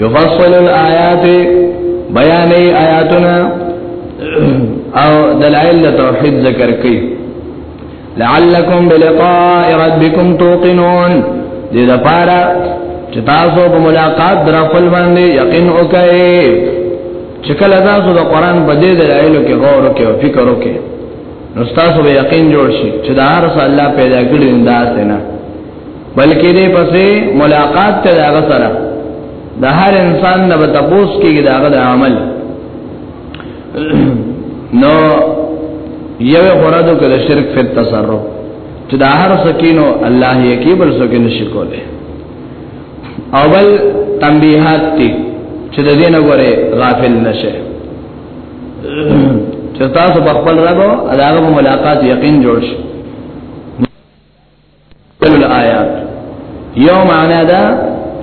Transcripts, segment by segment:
یفصل الآیات بیان آیاتنا او دلائل توحید ذکر کړي لعلکم بلقاء ربکم توقنون دې دا پارا چې تاسو په ملاقات در خپل باندې یقین وکړئ چې کله تاسو د قران په دې دلایلو کې غور وکړئ او فکر وکړئ نو تاسو به یقین جوړ شي چې دا هر څه الله پیدا کړی دا څنګه بلکې دې پسې ملاقات ته دا غسره د هر انسان نه بتپوس کېږي دا غد عمل نو یو خورادو کې د شرک په تصرف چې دا هر سکینو الله یې کې بل سکه نشي کوله اول تنبیحات دي چې د دې نه غره غافل نشه چې تاسو په خپل رب او هغه ملاقات یقین جوړ شي کل الآیات یو معنا دا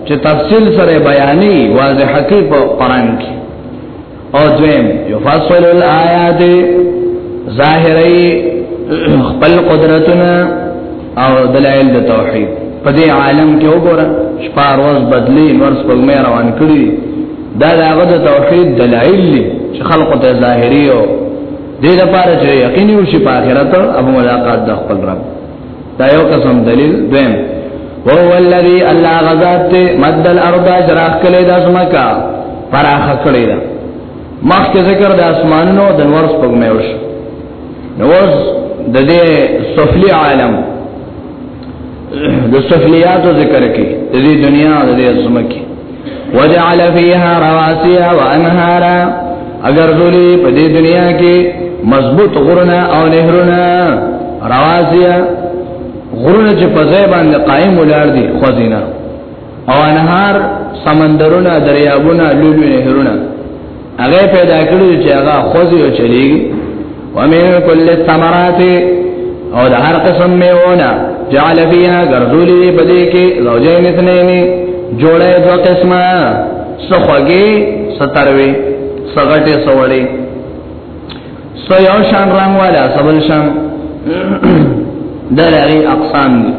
چې تفصیل سره بیانې واضح کی په قران کې او دویم یفصل الآیات ظاهری خپل قدرتنا او دلائل د توحید په دې عالم کې وګوره شپار ورځ بدلی ورځ په مې روان کړی دا دغه د توحید دلایل چې خلق ته ظاهری او دې لپاره چې یقیني وشي په آخرت او ملاقات د خپل رب دا یو قسم دلیل دویم وهو الذی الله غذات مد الارض جراح کله د اسمکا فراخ کړی دا مخکې ذکر د اسمانونو د نور سپګمې وش نور د دې سفلی عالم د سفلیاتو ذکر کې د دې دنیا د دې اسمکه وجعل فيها رواسي وانهارا اگر ذلی په دې دنیا کې مضبوط غرونه او نهرونه رواسي غرونه چې په ځای باندې قائم ولر دي خزینه او انهار سمندرونه دریابونه لولو نهرونه هغه پیدا کړو چې هغه خوځي او چلیږي ومن کل الثمرات او د هر قسم میونه جعل فيها غرذولي بدې کې زوجین اثنين جوړه دو قسمه سخوږي ستروي سغټه سوړي سو یو شان رنگ والا سبل شان دلاري اقسام دي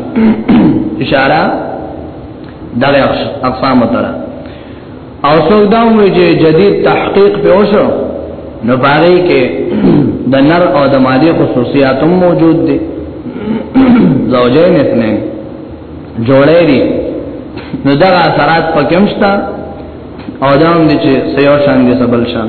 اشاره دغه اقسام تره او څوک دا وایي چې جدید تحقیق په اوسو نو باغی کې د نر او د ماده خصوصیات هم موجود دي زوجین اثنین جوړې دي نو دا اثرات پکې مشته او دا هم دي چې سيو شان دي سبل شان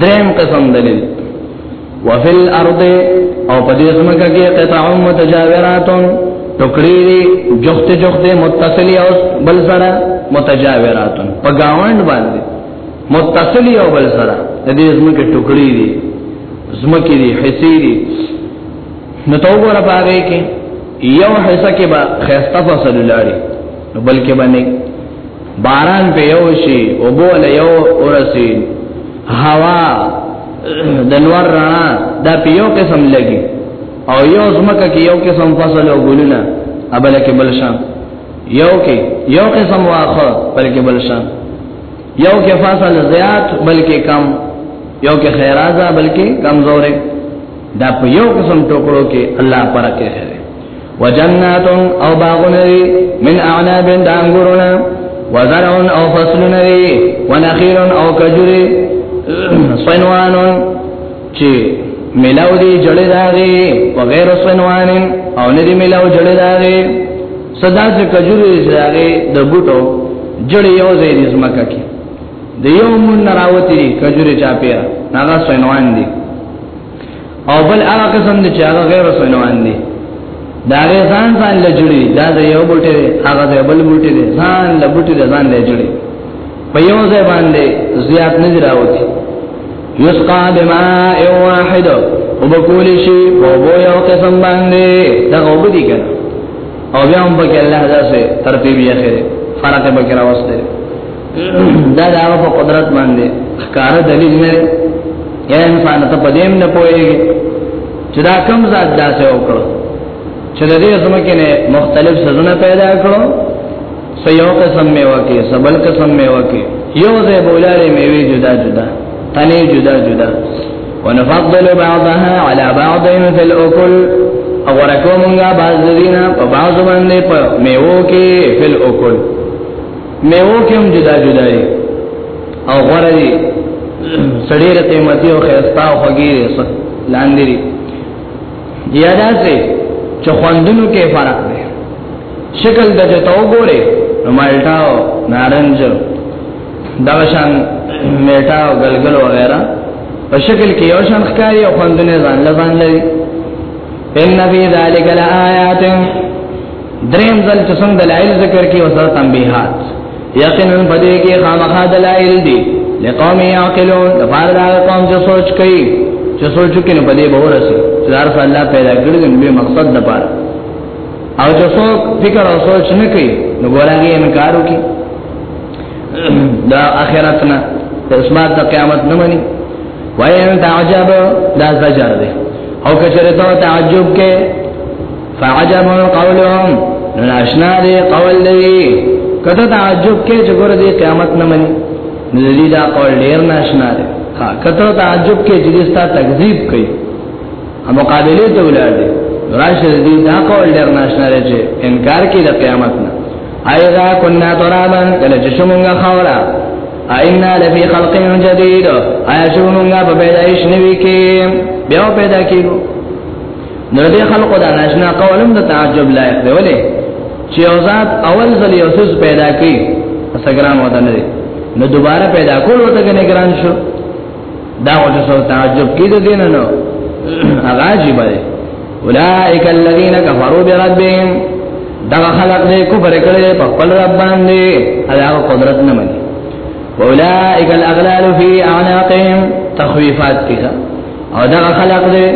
دریم قسم دلیل وفي الارض او په دې زمکه کې قطع متجاورات ټکړې دي جخت جخت متصلي او بل سره متجاورات په گاوند باندې متصلي او بل سره د دې زمکه ټکړې دي زمکه دي حصي دي نو تو ګور پاره کې یو حصہ کې به خسته فصل لاري بلکې باندې باران په یو شي او بول یو ورسي هوا د نور رڼا دا په یو قسم لګي او یو زمکه کې یو قسم فصل او ګلونه ابل کې بل شان یو کې یو قسم واخه بل کې بل شان یو کې فصل زیات بل کې کم یو کې خیرازه بل کې کمزورې دا په یو قسم ټوکړو کې الله پر کې خیره وجنات او باغونه من اعناب دانګورونه وزرع او فصلونه ونخيل او کجوري صنوان چې ملاو دي جړې داغي وغير صنوان او ندي ملاو جړې داغي صدا چې کجوري داغي د بوټو جړې یو ځای دي زمکه کې د یو مون راوتی کجوري چا پیرا هغه صنوان دي او بل هغه قسم دي چې هغه غیر سنوان دي دا غي ځان ځان له جوړي دا د یو بوټي دی هغه د بل بوټي دی ځان له بوټي دی ځان له جوړي په یو ځای باندې زیات نه راوتی یسقا بماء واحد وبکول شي په یو قسم باندې دا وبدي کنه او بیا هم پکې الله داسې ترتیب یې خره فرق به کرا واسطه دا دا په قدرت باندې ښکار دلیل نه یا انسان ته په دې نه پوهیږي چې دا کوم ذات داسې وکړو چې د دې زمکه نه مختلف سزونه پیدا کړو سو یو قسم میوه کې سبل قسم میوه کې یو ځای بولاره میوه جدا جدا تنه جدا جدا ونفضل بعضها على بعض في الاكل او ورکو مونږه بعض دینه په بعض باندې په میوه کې فل اکل میوه کې هم جدا جدا دي او غره دي سړی ر قیمتي او خيستا او خوږي لاندې دي یا دا سه چې خوندونو کې فرق دی شکل د جتاو ګوره مالټا او نارنج دا شان میټا او ګلګل وغیرہ په شکل کې یو شان ښکاري او خوندونه ځان لبان لري ان فی ذلک لآیات دریم ځل چې څنګه دلایل ذکر کې وسره تنبیحات یقینا پدې کې خامخا دلایل دي لقوم یعقلون د پاره دا قوم چې سوچ کوي چې سوچ کې نه پدې به ورسي چې هر څه الله پیدا کړی نو به مقصد د پاره او چې څوک فکر او سوچ نه کوي نو ګورانګي انکار وکي دا اخرت نه اسمات د قیامت نه مني وای ان تعجب دا زجر دی او کچره ته تعجب کې فعجب قولهم ناشنا دی قول دی کته تعجب کې چې ګور دې قیامت نه مني نزلی دا قول ډیر ناشنا دی ها کته تعجب کې چې دستا تکذیب کوي هم مقابله ته ولر دی راشه دې دا قول ډیر ناشنا دی چې انکار کوي د قیامت نه ایدا کنا ترابن کله چې شومږه خورا اینا لفی خلق جدید آیا شومږه په پیدایش نوي کې بیا پیدا کیږو نو دې خلق دا ناشنا قولم د تعجب لایق دی ولې چې او ذات اول ځل یو څه پیدا کړي اسګرام وته نه دی نو دوباره پیدا کول وته کې نگران شو دا وجه سو تعجب کې دې نه نو هغه عجیب دی اولائک الذین کفروا بربهم دا خلق دې کفر کړي په خپل رب باندې هغه قدرت نه مني اولائک الاغلال فی اعناقهم تخویفات کیږي او دا خلق دې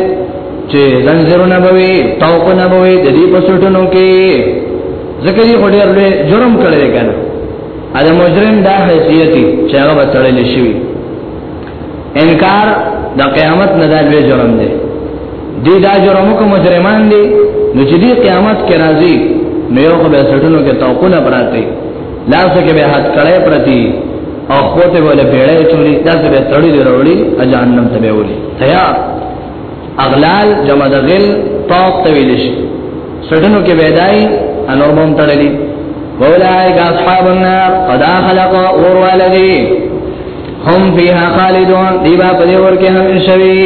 چې زنجیرونه بوي توقونه بوي د دې په سټونو کې ځکه یې غوډیر له جرم کړی کنه ا د مجرم دا حیثیت چې هغه بتړل شي انکار د قیامت نه دا لوی جرم دی دی دا جرمو کوم مجرمان دي نو چې دی قیامت کې راځي نو یو خو به سټونو کې توقونه پراته لاس کې به حد کړه پرتی او خوته ولا بیړې چوری دا څه به تړي وروړي اجانم ته به ولي تیا اغلال جمع د غل طاق تویل شي سټنو کې وېدای انور بوم تړلې اولائک اصحاب النار قد خلق اور ولدی هم فیها خالدون دی با په دې ور کې هم شوی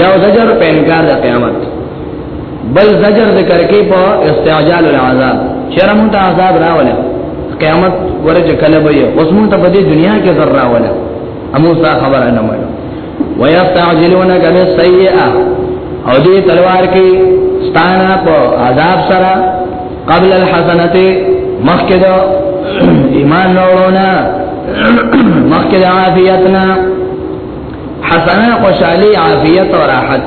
یو زجر په انکار د قیامت بل زجر ذکر کې په استعجال العذاب چیرې مونږ ته عذاب راولې قیامت ورته کله به اوس مونږ ته په دې دنیا کې ضرر راولې امو سا خبر نه مړ ويستعجلونك بالسيئه او دې تلوار کې ستانه په عذاب سره قبل الحسنه مخکې دا ایمان نورونه مخکې عافیتنا حسنه خوشالي عافیت او راحت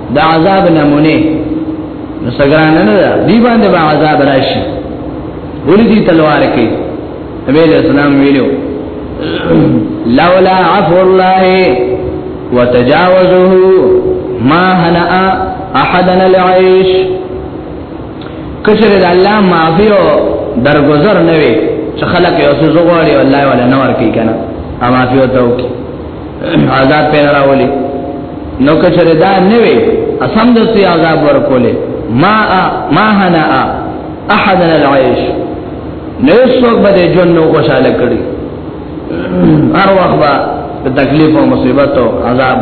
دا عذاب نمونه نو سګران نه ده دی باندې با عذاب راشي ولې دې تلوار کوي نبی علیہ السلام ویلو لولا عفو الله وتجاوزه ما هنأ احدنا العيش کچره د الله معافي او درگذر نه وي چې خلک یې اوسه زغوري والله ولا نور کوي کنه اما فيو توکي عذاب پیدا راولي نو کچره دا نه وي اسم د سي عذاب ورکولې ما ما هنا احد العيش نو څوک به جون نو خوشاله کړي هر وخت به تکلیف او مصیبت او عذاب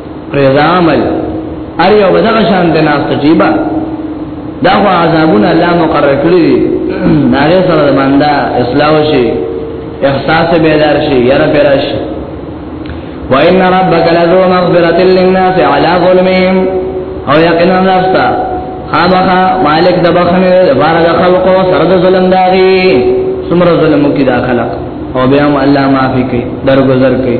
پرېدا عمل ار یو بدغه شان د ناس تجيبه دا خو عذابونه الله مقرر کړی دي ناره سره د بندا اصلاح شي احساس بیدار شي یره پیرا شي وان ربک لذو مغفرۃ للناس علی ظلمهم او یقینا راستا خامخا مالک د بخنه د بار د خلقو سره د ظلم داغي سمره ظلم کی دا خلق او بیا هم الله معافی کوي درگذر کوي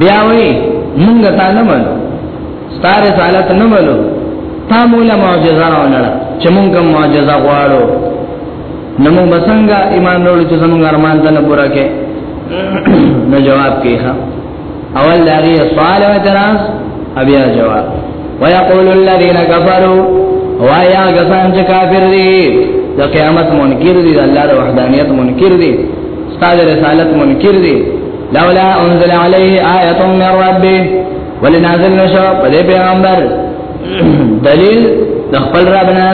بیا وی مونږ تا نه منو ستاره رسالت نه منو تا مولا معجزه راولړه چې مونږ کوم معجزه غواړو نو مونږ بسنګ ایمان وروړو چې زمونږ ارمان ته نه پوره کې نو جواب کیخه اول دغه سوال و اعتراض بیا جواب ويقول الذين كفروا وایا غسان چې کافر دي د قیامت منکر دي د الله د وحدانیت منکر دي ستاسو رسالت منکر دي لولا انزل عليه آیه من ربه ولنازل نشو په دې پیغمبر دلیل د خپل ربنا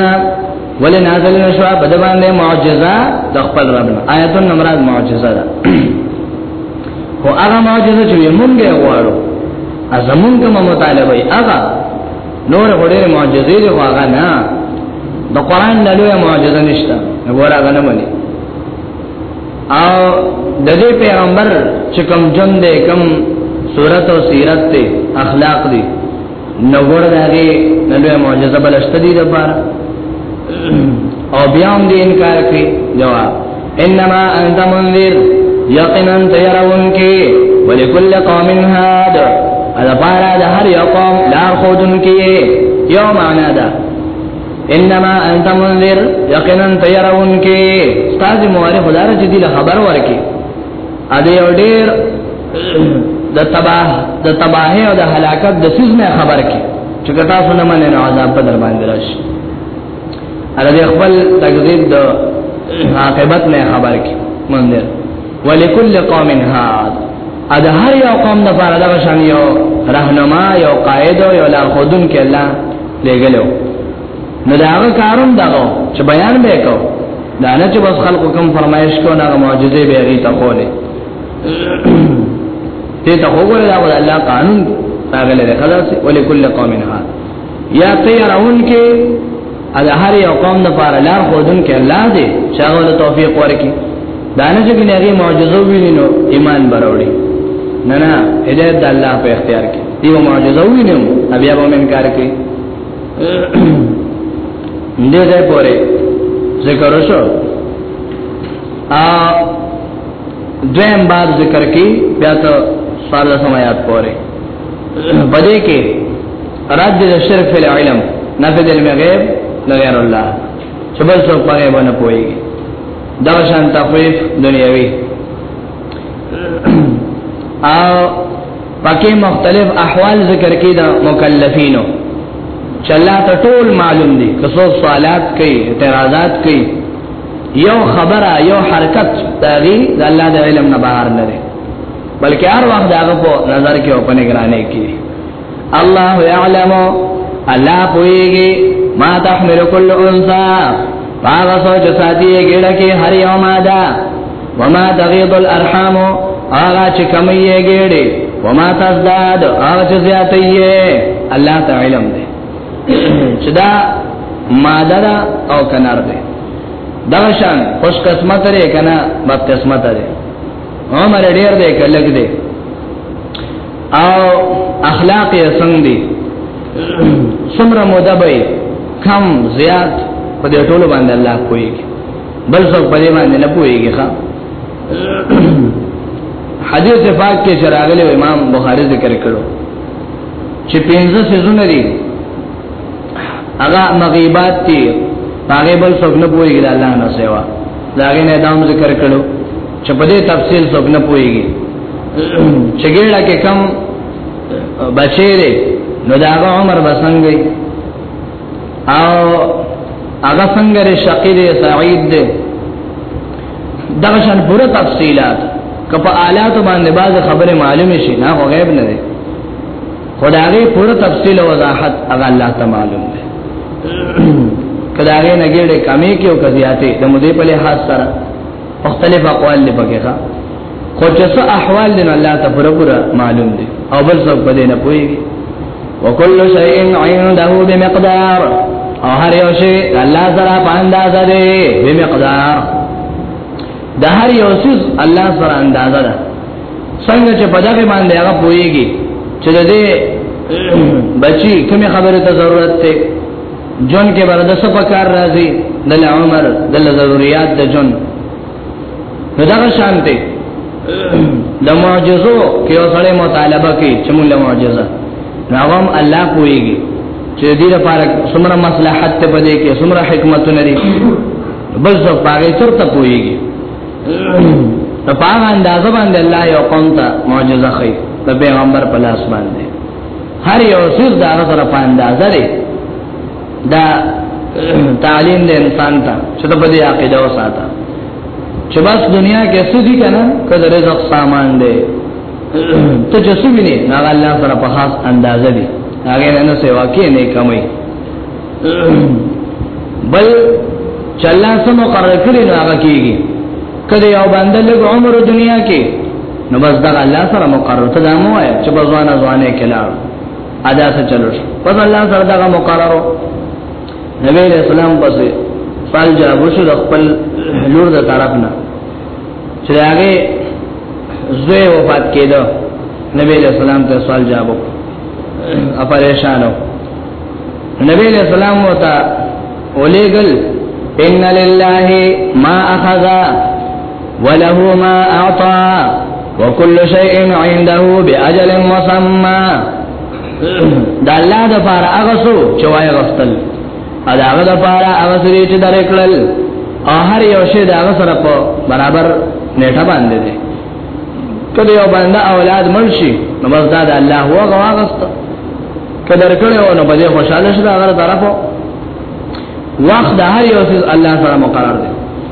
ولنازل نشو په دې باندې معجزه د خپل ربنا آیه نمراد معجزه ده خو هغه معجزه چې مونږه غواړو ازمون کوم مطالبه ای هغه نور غوړې معجزې دی خو هغه نه د قران له لوی معجزه نشته وګوره هغه نه مانی او د دې پیغمبر چې کوم جون دې کوم صورت او سیرت ته اخلاق دي نو ګور دغه نلوه معجزه بلشت دي د پاره او بیا هم دې انکار کوي جواب انما انت منذر یقینا تیرون کې ولکل قوم هاد الا بارا د هر یو قوم لار خودن کې یو معنا ده انما انت منذر یقینا تیرون کې استاد مورخ دار چې دی خبر ورکي ا دې اور ډیر د تباہ د تباہ او د هلاکت د سیز نه خبر کې چې کتا سونه منه نه عذاب په در باندې راشي ا دې خپل تکذیب د عاقبت نه خبر کې منذر ولکل قوم هاد ا د هر یو قوم د فارده شان یو رهنما یو قائد یو لار خودن کې الله لګلو نو دا هغه کارم دغه چې بیان به کو دا نه چې بس خلکو کوم فرمایش کو نه معجزې به غي ته کوله دې ته وګوره دا ول الله قانون راغله ده خلاص ولې کل قوم ها یا تیرون کې ادا هر یو قوم د پاره لار خودن کې الله دې چاغه توفیق ورکړي دا نه چې بنهغي معجزو ویني نو ایمان بروړي نه نه هدایت د الله په اختیار کې دیو معجزه وینم بیا به انکار کوي دې ځای پورې ذکر وشو ا دویم باب ذکر کی بیا ته سال سمات پورې بده کې رد الشرف فی العلم نفذ علم غیب لغیر الله چې بل څوک په غیب نه پوهیږي دا شان تخویف دنیوي او پکې مختلف احوال ذکر کړي دا مکلفینو چې الله ته ټول معلوم دي که څو سوالات کوي اعتراضات کوي یو خبره یو حرکت داغي د الله د علم نه بهر نه دی بلکې هر وخت داغه په نظر کې او په نگرانۍ کې الله يعلم الله پويږي ما تحمل كل انثى باغ سوچ ساتي ګډه کې هر یو ماده وما تغيض الارحام اغا چې کمیه ګړي وما تزداد اغا چې زیاتې الله تعالی علم دی چې دا مادر او کنار دی دا شان خوش قسمت لري کنه بد قسمت لري عمر ډیر دی کلګ دی او اخلاق یې څنګه دي څومره مودبه کم زیات په دې ټولو باندې الله کوي بل څوک په دې باندې نه پوهیږي ښا حدیث پاک کې چراغلی امام بخاری ذکر کړو چې پنځه سيزونه دي هغه مغیبات دي هغه بل څوک نه پوهیږي الله نه سیوا دا غي نه دام ذکر کړو چې په دې تفصیل څوک نه پوهیږي چې ګړه کې کم بچی دی نو دا عمر بسنګي او هغه څنګه لري شقید سعید دی دغه شان پوره تفصيلات کپه آلات باندې باز خبره معلومه شي نه غیب نه دی خدای پوره تفصيل او وضاحت هغه الله ته معلوم دی کله هغه نګړې کمی کې او کزياته د مودې په لحاظ سره مختلف اقوال لپاره خو چې څه احوال دین الله ته پوره پوره معلوم دي او بل څوک په دې نه پوي وکل شیء عنده بمقدار او هر یو شی الله سره په اندازه دی بمقدار د هر یو شی الله سره اندازه ده څنګه چې په دغه باندې هغه پويږي چې د دې بچي کومه خبره ته ضرورت ده جون کې برده سپکار راځي د عمر د ضرورت د جون نو دا شانته د معجزو کې اوسړې مطالبه کوي چې موږ له معجزه ناوم الله کويږي چې دې لپاره څومره مصلحت ته بده کې څومره حکمت لري بس زه پاره چرته کويږي په هغه انداز باندې الله یو قوم ته معجزه کوي د پیغمبر په لاس باندې هر یو څه دا سره په اندازه لري دا تعلیم د انسان ته چې په دې عقیده وساته چې بس دنیا کې سودی کنه کله رزق سامان دی ته چې سوینه هغه الله سره په خاص اندازه دی هغه نه سیوا کې نه کمای بل چلا سم مقرر کړی نو هغه کیږي کله یو باندې له عمر دنیا کې نو بس دا الله سره مقرر ته دا مو وای چې بزوانه ځوانه کلار ادا څه چلو شو پس الله سره دا مقررو نبی علیہ السلام پس فال جواب شو د خپل لور د طرف نه چې هغه زوی وفات کېدو نبی علیہ السلام ته سوال جواب اپریشانو نبی علیہ السلام وتا اولیګل ان لله ما اخذ وله ما اعطى وكل شيء عنده باجل مسمى دا الله د پاره هغه سو چې وای غفتل دا هغه د پاره هغه سری چې درکړل او هر یو شی دا هغه سره په برابر نیټه باندې دی کله یو باندې اولاد منشي نو بس دا د الله هو غواغست کله درکړو نو بده خوشاله شې دا هغه طرفو وخت د هر یو څه الله سره مقرر دی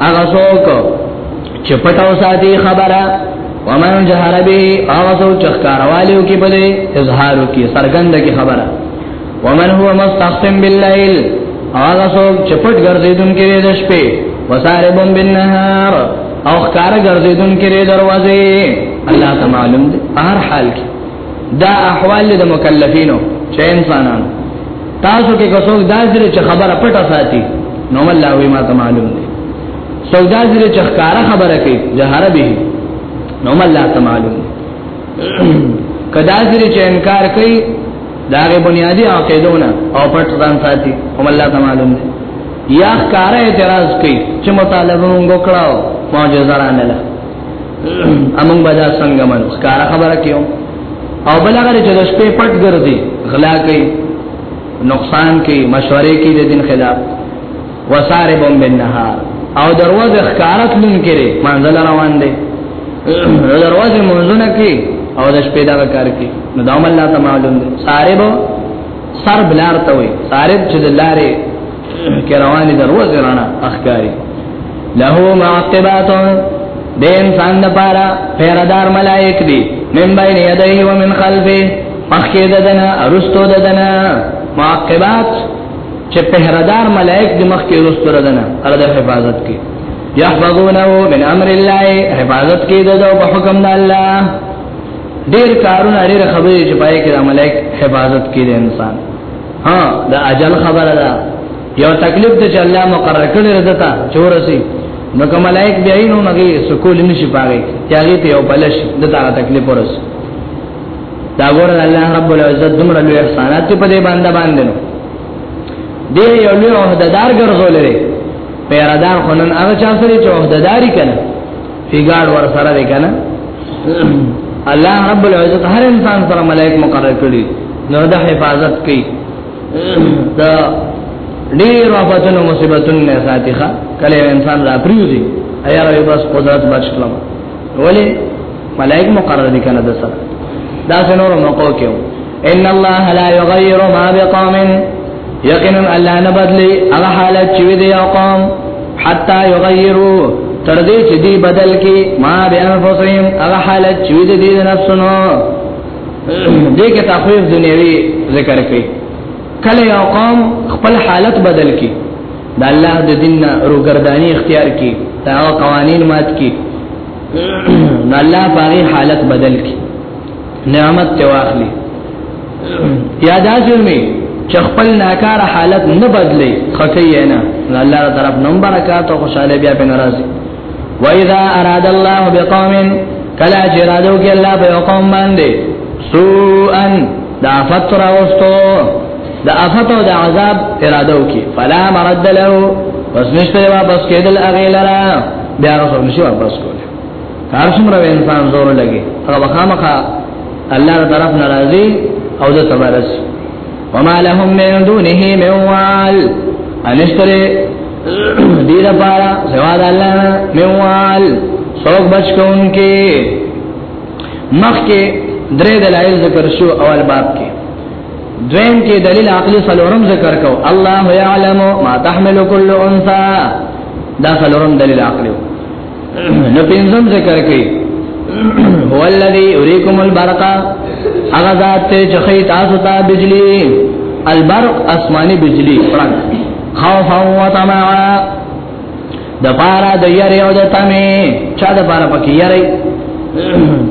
هغه څوک چې پټاو ساتي خبره ومن جهر به هغه څوک چې ښکاروالو کې بده اظهار کوي سرګند کې خبره ومن هو مستخفم بالليل هغه څوک چې پټ ګرځیدون کې د شپې وساربون بالنهار او ښکار ګرځیدون کې دروازه الله تعالی معلوم دي هر حال کې دا احوال د مکلفینو چې انسانانو تاسو کې کوڅوک داسره چې خبره پټه ساتي نو الله وی ما ته معلوم دي څوک داسره چې ښکارا خبره کوي جهره به نو الله ته معلوم دي کدا سره چې انکار کوي داغه بنیادی عقیدونه او پټ ځان ساتي هم الله ته معلوم دي یا ښکارا اعتراض کوي چې مطالبه مونږ وکړاو معجزه رانه امون بدا څنګه من ښکارا خبره کوي او بل هغه چې د شپې پټ ګرځي غلا کوي نقصان کوي مشورې کوي د دین خلاف وسارب بالنهار او دروازه ښکارت لون کړي منځل روان دي دروازه منځونه کوي او د شپې دا کار کوي نو دا مله ته معلوم دي سارب سرب لار ته وي سارب چې د لارې کروانی دروازه رانا اخکاری له معقبات د انسان د پاره پیردار ملائک دي من بین یدیه و من خلفه مخکې ددنه ارستو ددنه معقبات چې پهردار ملائک د مخکې ارستو ددنه الله د حفاظت کوي يحفظونه من امر الله حفاظت کوي د حکم د الله ډیر کارونه ډیر خبرې چې پای کې د ملائک حفاظت کوي د انسان ها دا اجل خبره ده یو تکلیف ته چې الله مقرر کړی رضتا چورسي نو کوم ملائک بیا یې نو مګي سکول نشي پاره چاغي ته یو بلش د تا تکلیف ورس دا ګور الله رب العزت دمر له احسانات په دې باندې باندې نو دې یو له عہددار ګرځولې پیرادار خنن هغه چا سره چې عہدداري کړي پیګاړ ور سره دی کنه الله رب العزت هر انسان سره ملائک مقرر کړی نو د حفاظت کوي دا ډیر وفتونو مصیبتونو نه ساتي ښا کله انسان را پریوزي ایا رب بس قدرت بچ کړم ولی ملائک مقرر دي کنه د سره دا څنور موقع کېو ان الله لا يغير ما بقوم یقینا الله نه بدلی هغه حالت چې وي د یو قوم حتا یغیرو تر دې چې دی بدل کی ما به انفسهم هغه حالت چې وي د دې نفسونو دې کې تخویف دنیوي ذکر کړي کله یو قوم خپل حالت بدل کی د الله د دین نه روګردانی اختیار کی دا قوانین مات کی نو الله پاره حالت بدل کی نعمت ته واخلي یا دا ظلمي چې خپل ناکار حالت نه بدلي خکې نه الله تعالی طرف نوم برکات او خوشاله بیا په ناراضي و اذا اراد الله بقوم کلا چې رادو کې الله په قوم باندې سوءا دا فتر واستو دا افت او دا عذاب اراده وکي فلا مرد له پس نشته واپس کېدل اغه لرا بیا رسول نشي واپس کو هر څومره انسان زور لګي هغه خامخا الله تعالی طرف ناراضي او د تبرس وما لهم من دونه من وال انشتره دې د پاره سوا د الله نه من وال څوک بچ کوونکې مخ کې درې دلایل ذکر شو اول باب کې دویم کې دلیل عقلی سلورم ذکر کو الله یعلم ما تحمل كل انثى دا سلورم دلیل عقلی نو پنځم ذکر کوي هو الذی یریکم البرق هغه ذات ته چې خی تاسو ته بجلی البرق اسماني بجلی فرق خوف او طمع د پارا د یری او د تمه چا د پارا پکې یری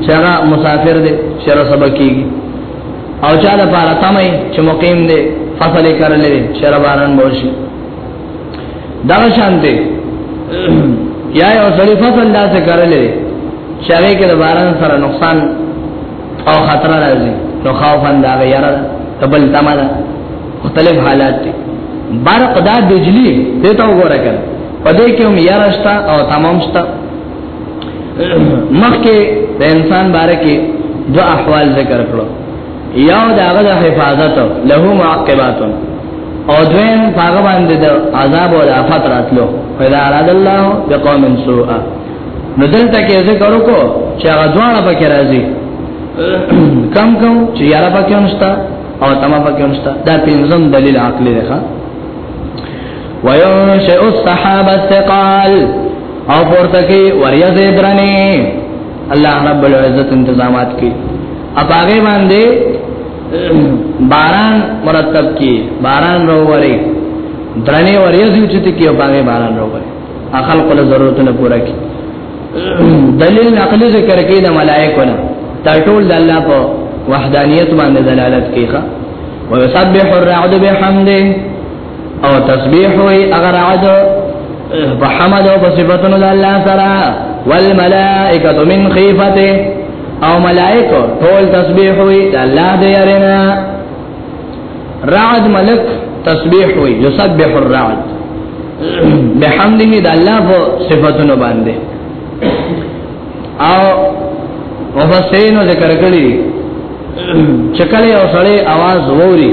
چې هغه مسافر دی چې را سبا کیږي او چا د پارا تمه چې مقیم دی فصل کرلې چې را باران بوشي دا شان دی یا یو سړی فصل داسې کړلې چې هغه کې د باران سره نقصان او خطر راځي نو خوفن دا غیره تبل تماده مختلف حالات دي برق دا بجلی ته تا وګوره کړه پدې کې هم یارشتا او تمام شتا مخکې د انسان باره کې دو احوال ذکر کړو یو داغه د حفاظت له معقبات او دویم هغه باندې د عذاب او آفات راتلو فلا اراد الله بقوم سوء نو دلته کې ذکر وکړو چې هغه دواړه پکې راځي کم کم چې یاره پکې ونستا او تما پکې ونستا دا پنځم دلیل عقلی دی ښا وينشئ الصحابه الثقال او پورته کې وریاض درنه الله رب العزت انتظامات کی اپاغه باندې باران مرتب کی باران رووري درنه وریځي چې ته کې اپاغه باران رووري اخل کول ضرورت نه پوره کی دلیل نقلی ذکر کې د ملائکه نه تر ټول د الله په وحدانیت باندې دلالت کوي ويسبح الرعد بحمده او تسبیح وی اگر عد په حمد او صفاتونو د الله سره والملائکه من خیفته او ملائکه ټول تسبیح وی د الله د یرینا رعد ملک تسبیح وی یسبح الرعد بحمده د الله په صفاتونو باندې او مفسرین ذکر کړی چکلې او سړې आवाज ووري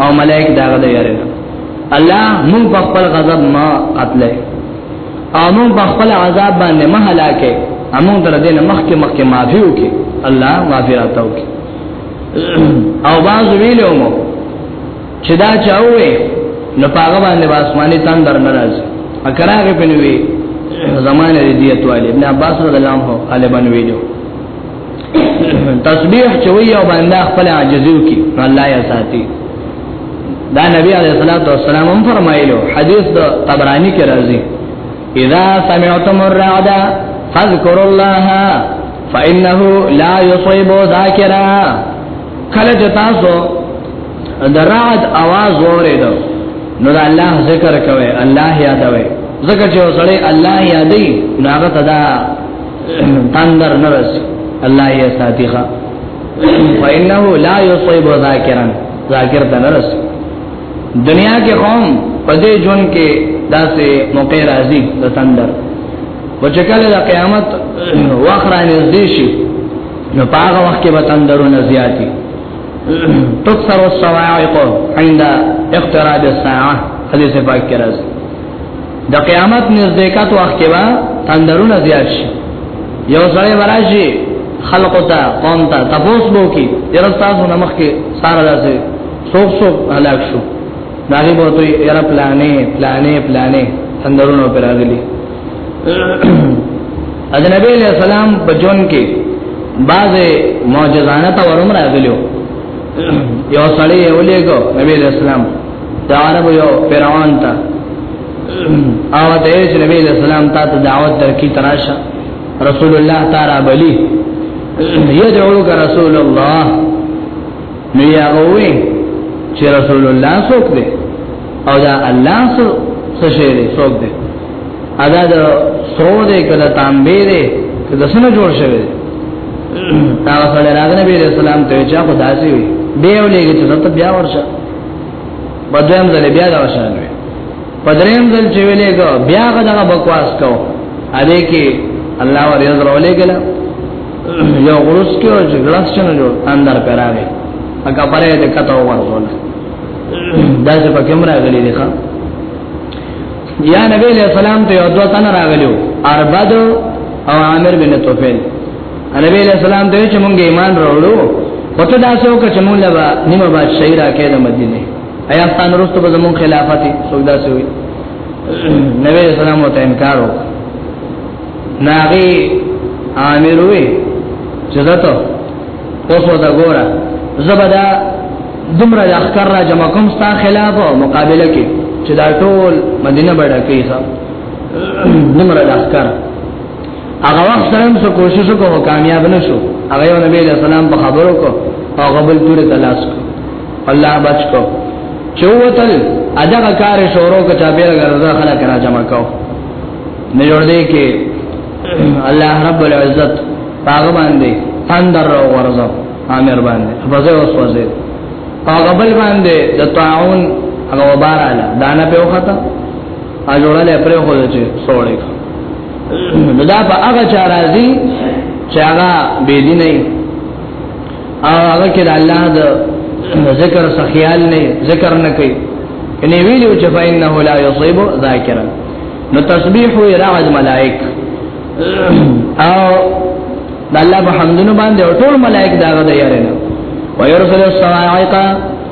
او ملائک دا غد یاره الله مون په خپل غضب ما قتله او مون په خپل عذاب باندې ما هلاکه امون تر دې نه مخکې مخکې معافي وکي الله معافي راتاو کی او باز ویلو مو چې دا چاوي نو پاغه باندې آسماني تندر ناراض اکراغه پنوي زمانه دې دیت والي ابن عباس رضی الله عنه غالبا ویلو تسبیح چې وي او باندې خپل عاجزي وکي الله یې ساتي دا نبی علیہ الصلوۃ والسلام هم فرمایلو حدیث د طبرانی کې راځي اذا سمعتم الرعد فاذكروا الله فانه لا يصيب ذاكرا کله چې تاسو د رعد आवाज اوریدو نو د الله ذکر کوي الله یادوي ذکر چې وسړي الله یادې نو هغه تدا تندر نرس الله یې ساتيخه فإنه لا يصيب ذاکرا ذاکر ته نرس دنیا کې قوم په دې جون کې داسې موقع راځي د تندر و چې کله د قیامت وخت را نږدې شي نو په هغه وخت کې به تندرونه زیاتی تکثر الصواعق عند اقتراب الساعه حدیث پاک کې راځي د قیامت نزدېکات وخت کې به تندرونه زیات شي یو سړی وراشي خلق ته قوم ته تپوس بو کی یره تاسو نمخ کې سارا داسې څوک څوک هلاک شو داغي بو ته یره پلانې پلانې پلانې تندرونه پر راغلي اذ نبی علیہ السلام په جون کې بعض معجزانه تا ورم راغلیو یو سړی یو لګو نبی علیہ السلام دا عربو یو فرعون تا او د ایس نبی علیہ السلام تا ته دعوت درکی تراشه رسول الله تعالی بلی یدعوک رسول الله نو یا غوی چې رسول الله څوک دی او دا الله څه شی دی څوک دی ادا د سرو دی کله تانبه دی کله سن جوړ شوی دی دا سره راغنه بیر اسلام ته چا خداسي وي به ولېږي چې ته بیا ورشه په دویم ځل بیا دا شان وی په دریم ځل چې ویلې کو بیا غدغه بکواس کو اده کې الله ور یو درولې کله یو غروس کې او جګړه څنګه جوړ اندر پراوي هغه پرې دې کته ورزول دا چې په کیمرا غلي دي ښا یا نبی علیہ السلام ته یو دوه تن راغلیو اربد او عامر بن توفیل نبی علیہ السلام ته چې مونږ ایمان راوړو وته دا څو که چې مونږ لبا نیمه با شهیر کې د مدینه ایا ستان وروسته به زمون خلافت سودا سوی نبی علیہ السلام ته انکار وکړ ناغي عامر وی چې دته اوس ودا ګورا زبدا دمر اخکر را جمع کوم ستا خلاف او مقابله کې چې دا ټول مدینه بڑا کې صاحب دمر اخکر هغه وخت سره هم څه کوشش وکړو کامیاب نشو هغه یو نبی له سلام په خبرو کو او غبل تور تلاش کو الله بچ کو چوتل اجازه کار شورو کو چا بیره ګرځا خلک را جمع کو نه جوړ دی کې الله رب العزت هغه باندې اندر رو ورزو امر باندې فزه اوس فزه هغه بل باندې د تعاون هغه وباراله دانه په وخته اجوړه لپاره خو دې سوړې نو دا په هغه چا راځي چې هغه به دي نه او هغه کې د الله د ذکر سخیال نه ذکر نه کوي ان ویلو چې فإنه لا يصيب ذاکرا نو تسبیح وی راز ملائک او د الله په حمدونو باندې ټول ملائک دا غوډه یاري نه ويرسل الصواعق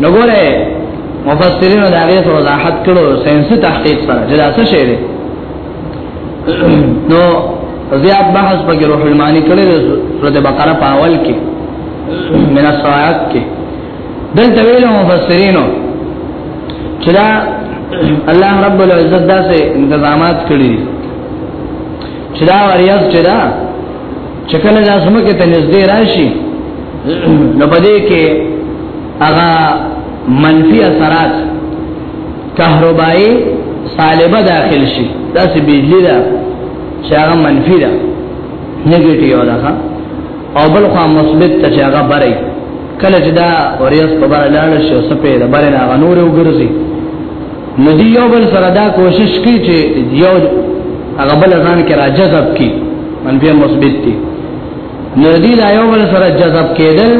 نو ګوره مفسرین دا غي سره وضاحت کړو ساينسي تحقیق سره چې دا څه شی دی نو زیات بحث په روح المانی کړی د سورته بقره په اول کې من الصایات کې دلته ویل مفسرینو چې دا الله رب العزت داسې انتظامات کړی چې دا وریاض چې دا چې کله د اسمکه ته نږدې راشي نو بده کې هغه منفي اثرات کهربائي سالبه داخل شي دا سه بجلی ده چې هغه منفي ده نیگیټیو ده او بل خو مثبت ته چې هغه بری کله چې دا اوریاس په بار لاړ شي او سپې د بار نه غنور وګرځي نو دی یو بل سره دا کوشش کوي چې یو هغه بل ځان کې را جذب کی منفي مثبت دي نو دی دا یو بل سره جذب کېدل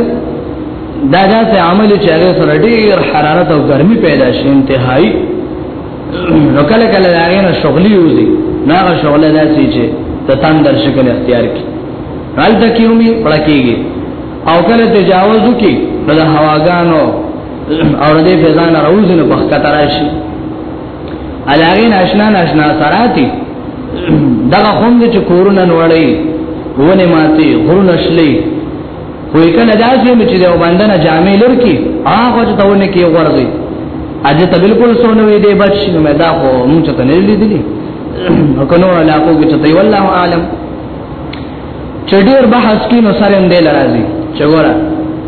دا داسې عمل چې هغه سره ډېر حرارت او ګرمي پیدا شي انتهایی نو کله کله دا غینه شغلي وځي نه هغه شغله داسې چې د تندر شکل اختیار کی حالت کیومي پړکیږي او کله تجاوز کی نو د هواګانو او دې په ځان راوځي نو بخت تراشي علاوه ناشنا ناشنا سراتی دغه خوند چې کورونه نوړی ونه ماتي غرونه شلې وې کنه داسې مې چې یو باندې جامې لور کی هغه چې تاونه کې ورځي اځه ته بالکل سونه وې دې بچ نو مې دا خو مونږ ته نه لیدلې نو کنه علاقو کې ته والله عالم چې ډیر بحث کې نو سره هم دی لرازي چې ګوره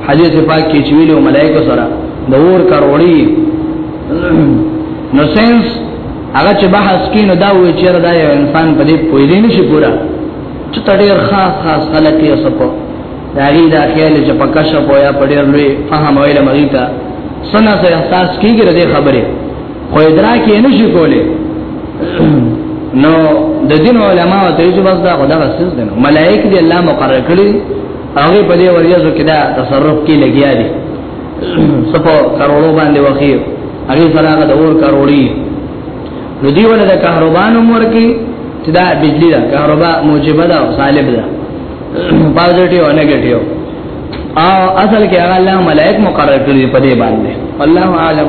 حدیث پاک کې چې ویلو ملائکه سره د اور کروړي نو سنس هغه چې بحث کې نو دا وی چې دا یو انسان په دې پوی دی نشي پورا چې ډیر خاص خاص خلک یې سپو دا غي دا خیال چې په کشف او یا په ډیر لوی فهم ویل مریتا سنا سره احساس کیږي د خبره خو ادراک یې نشي کولای نو د دین علماء ته چې بس دا خدای رسول دي نو ملائک دي الله مقرر کړی هغه په دې وریاضو کې دا تصرف کې لګیا دي سپو کروڑو باندې وخی هغه سره هغه د اور کروڑی نو دی ول د کهربان عمر کې چې دا بجلی دا کهربا موجبه ده او سالب ده پازټیو او نیگیټیو او اصل کې هغه الله ملائک مقرر کړی په دې باندې الله عالم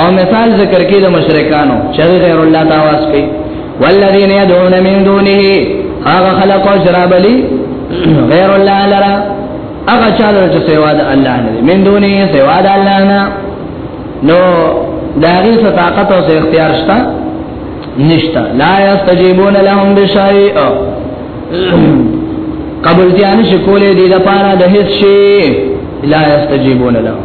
او مثال ذکر کې د مشرکانو چې غیر الله تواس کوي والذین يدعون من دونه هغه خلق او شرابلی غیر الله لرا هغه چاله چې سوا د الله نه من دونه سوا د الله نه نو داغي طاقت او اختیار شته نشتا لا یستجیبون لهم بشیء قبول دیان شکولې دې د پاره د هیڅ شي لا یستجیبون لهم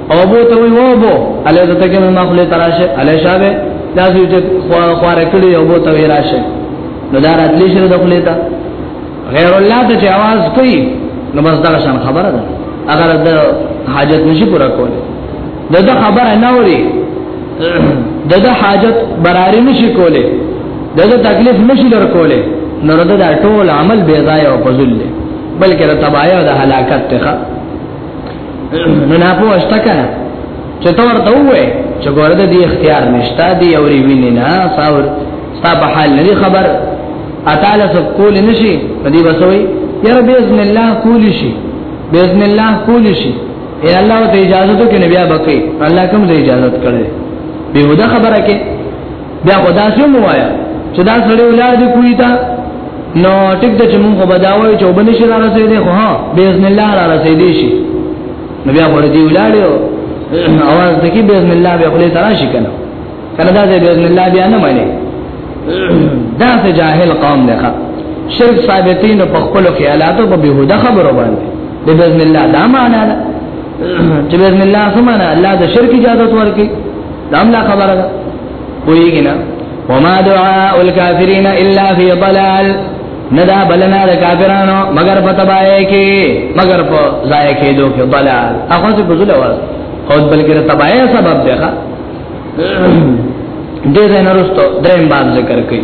او بو ته وی وو بو الی زته کې ما خپل تراشه الی شابه دا چې خوا خوا رکړي او بو ته وی راشه نو دا راتلی شر د خپل ته غیر الله ته چې आवाज کوي نو بس دا شان خبره ده اگر د حاجت نشي پورا کوله دا, دا خبره نه وری دا, دا حاجت براری نشي کوله دا, دا تکلیف نشي لر کوله نو دا ټول عمل بے ضایع او فضل بلکې د تباہی او د هلاکت ته نو نه په واسطه کنه چې تور ته وې چې ګوره د دې اختیار نشته دی او ری ویني نه ساور ستا په حال نه خبر اتاله سب کول نشي په دې وسوي یاره باذن الله کول شي باذن الله کول شي اے الله ته اجازه ته کې نبي ابکه الله کوم ته اجازه کړي به ودا خبره کې بیا په داسې مو وایا چې دا سړی ولار دی کوی تا نو ټیک د چې مونږ په بداوي چې وبني شي را رسې دی خو ها باذن الله را رسې دی شي نو بیا ور دی ولار دی اواز دکی باذن الله بیا خپل ترا شي کنه کنه دا دې باذن الله بیا نه مانی دا څه جاهل قوم دی ښا شرک ثابتین په خپل خیالاتو په بهوده خبرو باندې د باذن الله دا معنا ده چې باذن الله سمانه الله د شرک اجازه ورکړي دا هم لا خبره ده پویږي نه وما دعاء الكافرين الا في ضلال ندا بلنا د کافرانو مگر په تبای کې مگر په ځای کې دوه کې ضلال هغه څه بزله و او بلکې تبای سبب دی ښا دې نه رستو دریم باب ذکر کړي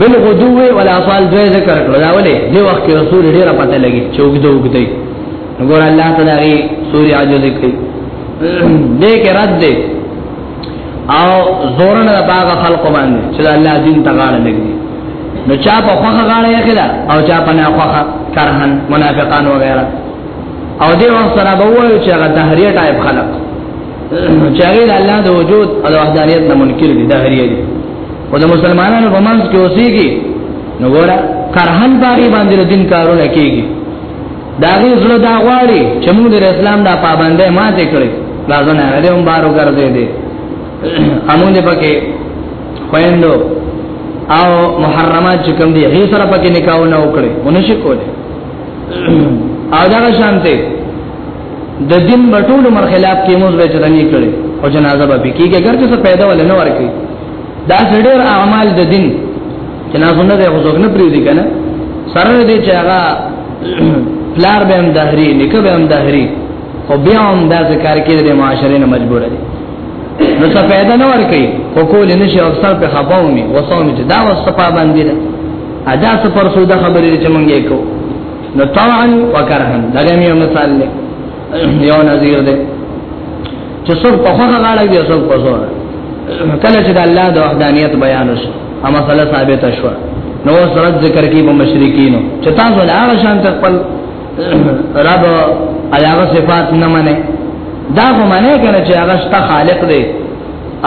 بل غدو ولا اصل دوی ذکر کړو دا ولې دی وخت کې رسول ډیره پته لګي چوک دو وګدي وګور الله تعالی سوري عاجز ذکر دې کې رد دې او زورن باغ خلق باندې چې الله دین تغاړه لګي نو چا په خوخه غاړه یې کړه او چا په نه خوخه کرهن منافقان وغیرہ او دې وخت سره به وایو چې هغه دهریه ټایپ خلک چاغي د الله د وجود او د وحدانیت نه منکر دي دا هریه دي او د مسلمانانو په منځ کې اوسېږي نو ګوره کرهن باغی باندې دین کارونه کوي دا غي زړه دا غواړي چې موږ د اسلام د پابندۍ ماته کړی لازم نه دی هم بارو ګرځې دي امون دې پکې خويندو او محرمات چې کوم دي هي سره پکې نکاح نه وکړي ونشي کوله او دا شانته د دین په ټول مر خلاف کې موږ به چرني کړي او جنازه به کیږي اگر چې څه پیدا ول نه ورکي دا ډېر اعمال د دین چې نه غونه ده غوږ نه پریدي کنه سره دې چې هغه پلار به هم دهري نکه به هم دهري خو بیا هم دا ذکر کې د معاشره نه مجبور دي نو څه پیدا نه ورکي خو کول نه شي اکثر په خپاو می وسو می چې دا وسه پابندي ده ادا څه پر سودا خبرې چې مونږه کوو نو طبعا وکرهن دغه یو مثال دی یو نظیر دی چې څوک په خوخه غاړه دی څوک په زور کله چې د الله د وحدانیت بیان وشو اما صلی ثابت شو نو سره ذکر کې په مشرکینو چې تاسو له هغه شان ته خپل رب علاوه صفات نه منئ دا خو معنی کنه چې هغه شته خالق دی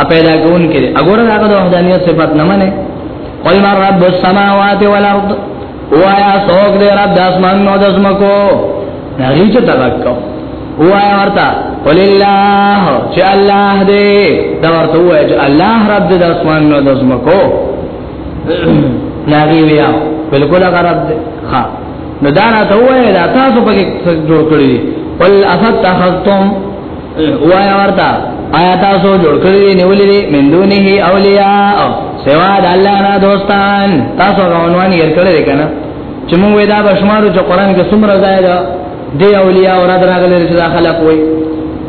ا پیدا کون کړي اګوره هغه د وحدانیت صفات نه منه قل من رب السماوات والارض وایا سوګ دې رب د اسمان نو د زمکو هغه چې تلکو وایا ورته قل الله چې الله دې دا ورته وایي چې الله رب د اسمان نو د زمکو ناغي ویا بالکل هغه رب دې ها نو دا نه ته وایي دا تاسو په کې جوړ کړی قل افتخذتم وایا ورتا آیا تاسو جوړ کړی نیولې دي من دونه اولیاء سوا د الله نه دوستان تاسو غونوان یې کړی کنه چې موږ ودا بشمارو چې قران کې څومره ځای ده دی اولیاء اور درغلې چې خلک وي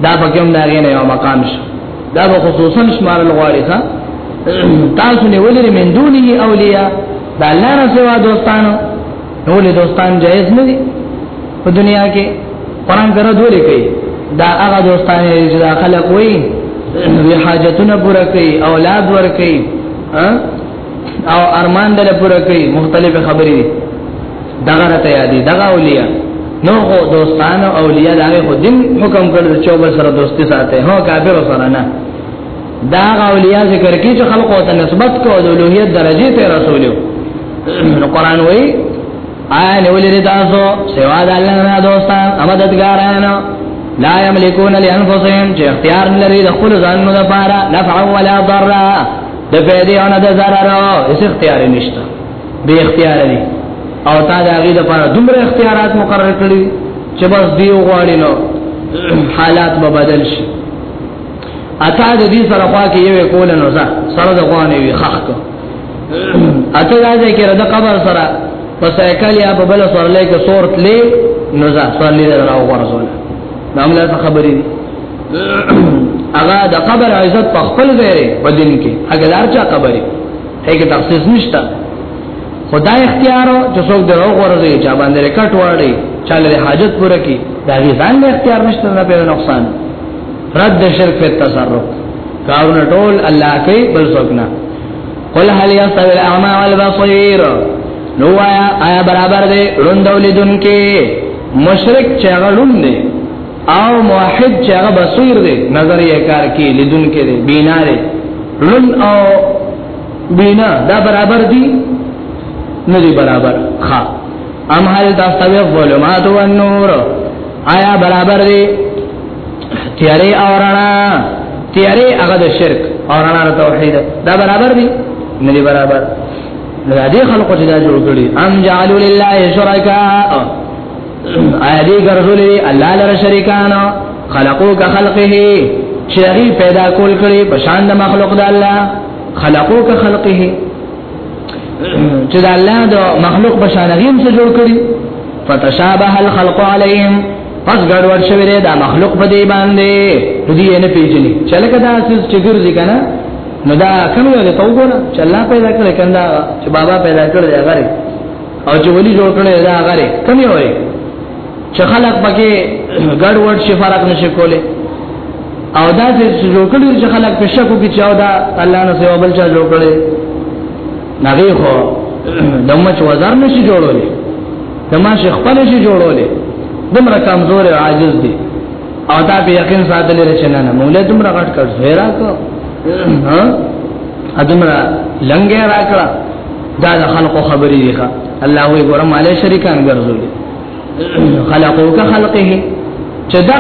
دا پکې هم دا غینه یو مقام شو دا به خصوصا شمار الغواړي ښا تاسو نیولې من دونه اولیاء د الله نه سوا دوستانو نو له دوستان جایز نه دي په دنیا کې قران سره دوی کوي دا هغه دوستان چې دا خلک وي وی حاجتونه پوره کوي اولاد ور کوي او ارمان دل پوره کوي مختلف خبرې دغه راته یادي دغه اولیاء نو خو دوستان او اولیاء دغه خو دین حکم کړل چې وبسره دوستي ساته هو کافر سره نه دا اولیاء ذکر کی چې خلق او نسبت کو د اولوہیت درجه ته رسولو نو قران وای آیا لولې تاسو سوا د الله نه دوستان امددګاران لا یملکون لانفسهم چې اختیار لري د خپل ځانونو لپاره نفع ولا ضر د پیدې او نه د ضرر هیڅ اختیار نشته به اختیار دي او تا د هغه لپاره دومره اختیارات مقرر کړی چې بس دی وغواړي نو حالات به بدل شي اته د دې سره خوا کې یو کول نو ځه سره د غوانې وی خخ کو اته راځي کې د قبر سره په سایکل یا په بل سره لای کې صورت لې نو ځه سره لې راو ورسول نام له خبرې دي هغه د قبر عزت په خپل ځای په دین کې هغه لار چا قبرې هیڅ تخصیص نشته خدا اختیار چې څوک درو ورځي چا باندې کټ وړي چاله حاجت پوره کی دا ځان له اختیار نشته نه په نقصان رد شرک په تصرف کارونه ټول الله کوي بل څوک نه قل هل يستوي الاعمى والبصير نو آیا آیا برابر دی روندولیدون کې مشرک چې غړون دی او موحد چې هغه بصیر دی نظر یې کار کې لیدون کې دی بینا دی لون او بینا دا برابر دی نه دی برابر ښا ام هل تاسو ظلمات و نور آیا برابر دی تیارې او رڼا تیارې هغه د شرک او رڼا د توحید دا برابر دي نه دي برابر دا دې خلکو چې دا جوړ کړي ام جعلوا لله شرکا اېدی ګرځولې الله لره شریکان خلقو کا خلقه چې هغه پیدا کول کړي په شان د مخلوق د الله خلقو کا خلقه چې د الله د مخلوق په شان هغه هم څه جوړ کړي فتشابه الخلق عليهم پس ګډوډ شوی دی دا مخلوق په دی باندې نو دی نه پیژني چې لکه دا اساس چې ګرځي کنه نو دا کوم یو ته وګوره چې الله پیدا کړی کنده چې بابا پیدا کړی هغه او چې ولی جوړ کړی دا هغه کوم یو چې خلق پکې ګډوډ شي فرق نشي کولی او دا چې جوړ کړی چې خلق په شکو کې چې او دا الله نه سیوا بل چا جوړ کړی نغی خو د مچ وزر نشي جوړولې د ماش خپل شي جوړولې دمر کمزور او عاجز دي او دا به یقین ساتل لري چې نه نه مولا دمر غټ کړ زهرا کو ها ادمر لنګه راکړه دا د خلقو خبرې دي ښا الله وی ګورم علی شریکان ګرځولې خلقو کا خلقه چې دا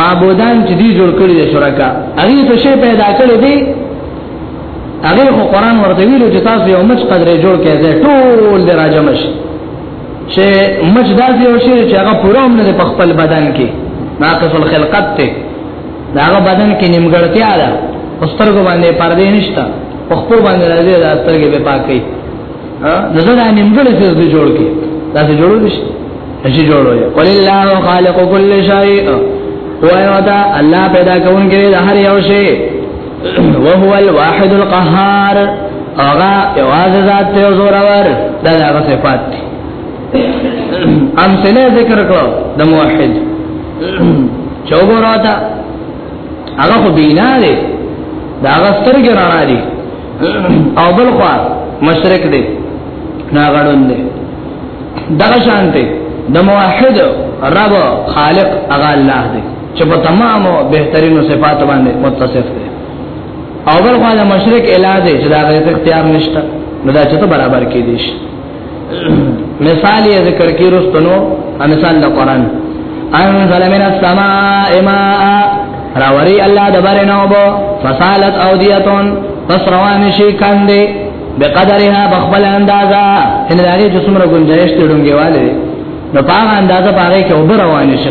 معبودان چې دي جوړ کړی دي شرکا هغه څه شی پیدا کړی دي هغه خو قران ورته ویلو چې تاسو یو مچ قدر جوړ کړئ زه ټول دې راجم شي چې مچ داسې یو شي چې هغه پوره هم نه په خپل بدن کې ناقص الخلقت ته دا هغه بدن کې نیمګړتیا ده اوسترګو باندې پردې نشته په خپل باندې راځي دا سترګې به پاکي نو زه دا نیمګړې څه دې جوړ کړي دا څه جوړو نشي چې جوړو یې قل الله خالق كل شيء وایو دا الله پیدا کون کې د هر یو شی وهو الواحد القهار اغا یواز ذات ته زورور دا هغه صفات دي امثله ذکر کړو د موحد چوغوراتا هغه خو بینا دي دا هغه سترګې رانا دي او بل خو مشرک دي ناغړون دي دا شانته د موحد رب خالق اغا الله دي چې په تمامو بهترینو صفات باندې متصف دی او بل خو د مشرک اله دی چې دا غیر اختیار نشته نو دا چې ته برابر کې دي مثال یې ذکر کې رستنو مثال د قران انزل من السماء ماء راوري الله دبرنه وبو فصالت اوديتون پس روان شي کاندي بقدرها بخبل اندازا ان داږي چې څومره گنجائش تړونګي والے نو پاغه اندازه پاره کې وبر روان شي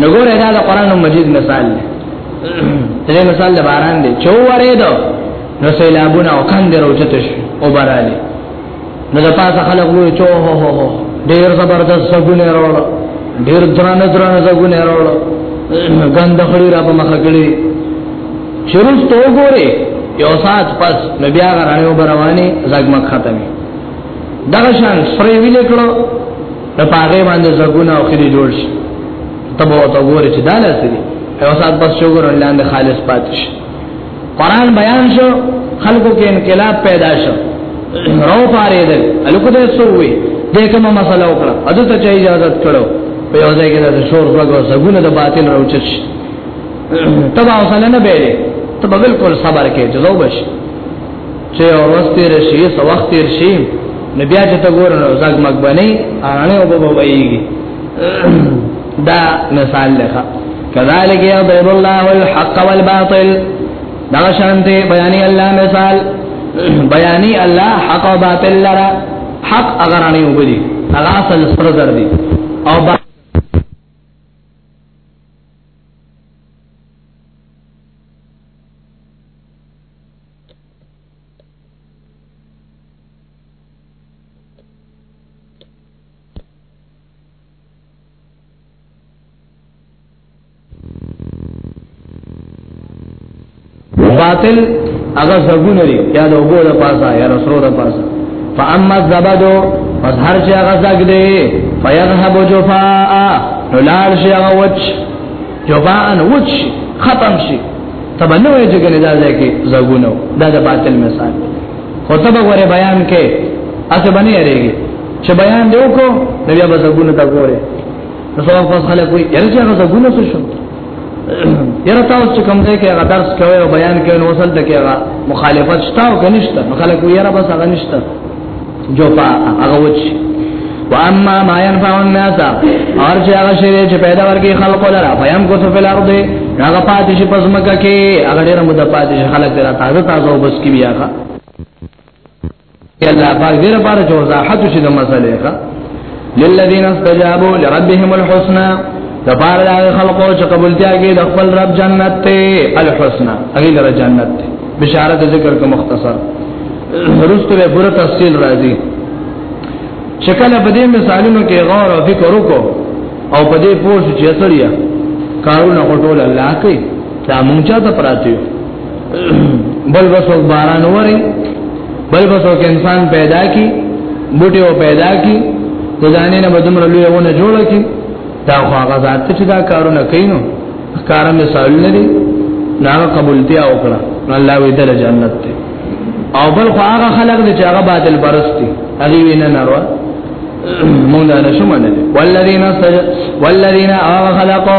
نو ګوره دا د قران مجید مثال دی دغه مثال د باران دی چې وره دو نو سیلابونه او کندر او چتش او براله نو د پاسه خلک وو چې هو هو هو ډیر زبردست سګونه راوړل ډیر درانه درانه سګونه راوړل ګند خړی را په مخه کړی شروع تو ګوره یو سات پس نو بیا غرانه وبروانی زګمک ختمه دغه شان سری ویل کړو ته پاګې باندې زګونه او خېلې جوړ شي ته به ته وګورې چې دا لاسې دي یو سات بس یو ګور لاندې خالص پاتې شي قران بیان شو خلکو کې انقلاب پیدا شو رو پاره دې الکو دې سووي دې کومه مسله وکړه اته ته چا اجازه کړو په یو ځای کې د شور وګو زګونه د باطل راوچت شي تبا وسنه نه به تبا بالکل صبر کې جزو بشي چې اورسته رشي سوخت تیر شي نو بیا چې ته ګورنه زګ مګ بنئ ارانه او بابا وایي دا مثال لکه كذلك يضرب الله الحق والباطل دا شانته بیانې الله مثال بیانې الله حق او باطل لرا حق اگر نه وبدي هغه اصل سره در دي او با باطل هغه زګونه لري یا د وګړو د پاسه یا رسول د پاسه فاما الزبدو پس هر چې هغه زګ دی فیذهب جفاء نو لاړ شي هغه وچ جوبان وچ ختم شي تبه نه وي چې ګنې دا ځای کې زګونو دا د باطل مثال خو تبه غره بیان کې اته باندې اړېږي چې بیان دی وکړو نو بیا به زګونو ته ګوره نو څو خاص خلک وي یره چې هغه زګونو څه شو یره تاسو چې کوم ځای کې هغه درس کوي او بیان کوي نو وصل ته کې هغه مخالفت شته او کنيشته نو خلک وي یره بس هغه نشته جوپا هغه وچ واما ما ينفع الناس اور چې هغه شی چې پیدا ورکی خلق لرا فیم کو فی الارض هغه پاتې شي پزمکه کې هغه ډیره مده پاتې شي خلق لرا تازه تازه وبس کی بیا ښا الله پاک دې لپاره چې وضاحت شي د مسلې ښا للذین استجابوا لربهم الحسنى دپار دا خلقو چې قبولتیا کې د خپل رب جنت ته الحسنى هغه لره جنت ته بشارت ذکر کو مختصر رستو به پوره تفصیل راځي شکل په دې مثالونو کې غور او فکر وکړو او په دې پوه چې اصلیا کارونه غټول الله کوي دا مونږه ته پراته بل بسو باران وری بل بسو کې انسان پیدا کی بوټي او پیدا کی د دانې نه بدمر لوی ونه جوړ کی دا خو هغه ذات چې دا کارونه کینو کار مې سوال نه دي دا قبولتیا وکړه الله وی دل جنت ته او بل خو هغه خلق دي چې هغه باطل پرستی هغه وینا نه ورو مونږ نه شو منل والذین والذین هغه خلقو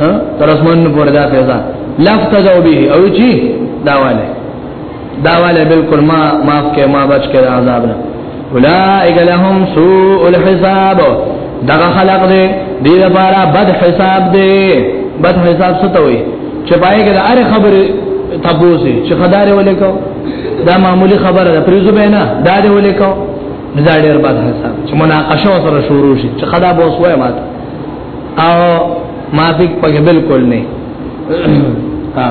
ها تر اسمان نه پورې دا فیضا لفظ جو به او چی داواله داواله بالکل ما معاف کې ما بچ کې عذاب نه اولائک لهم سوء الحساب دغه خلق دې دې لپاره بد حساب دې بد حساب څه ته وي چې پای کې د هر خبره تبوسي چې خدای ولې کو دا معمولی خبره ده پریزو به نه دا دې ولې کو مزاډیر بد حساب چې مناقشه سره شروع شي چې خدا بوس وای ماته او مافیک په بالکل نه ها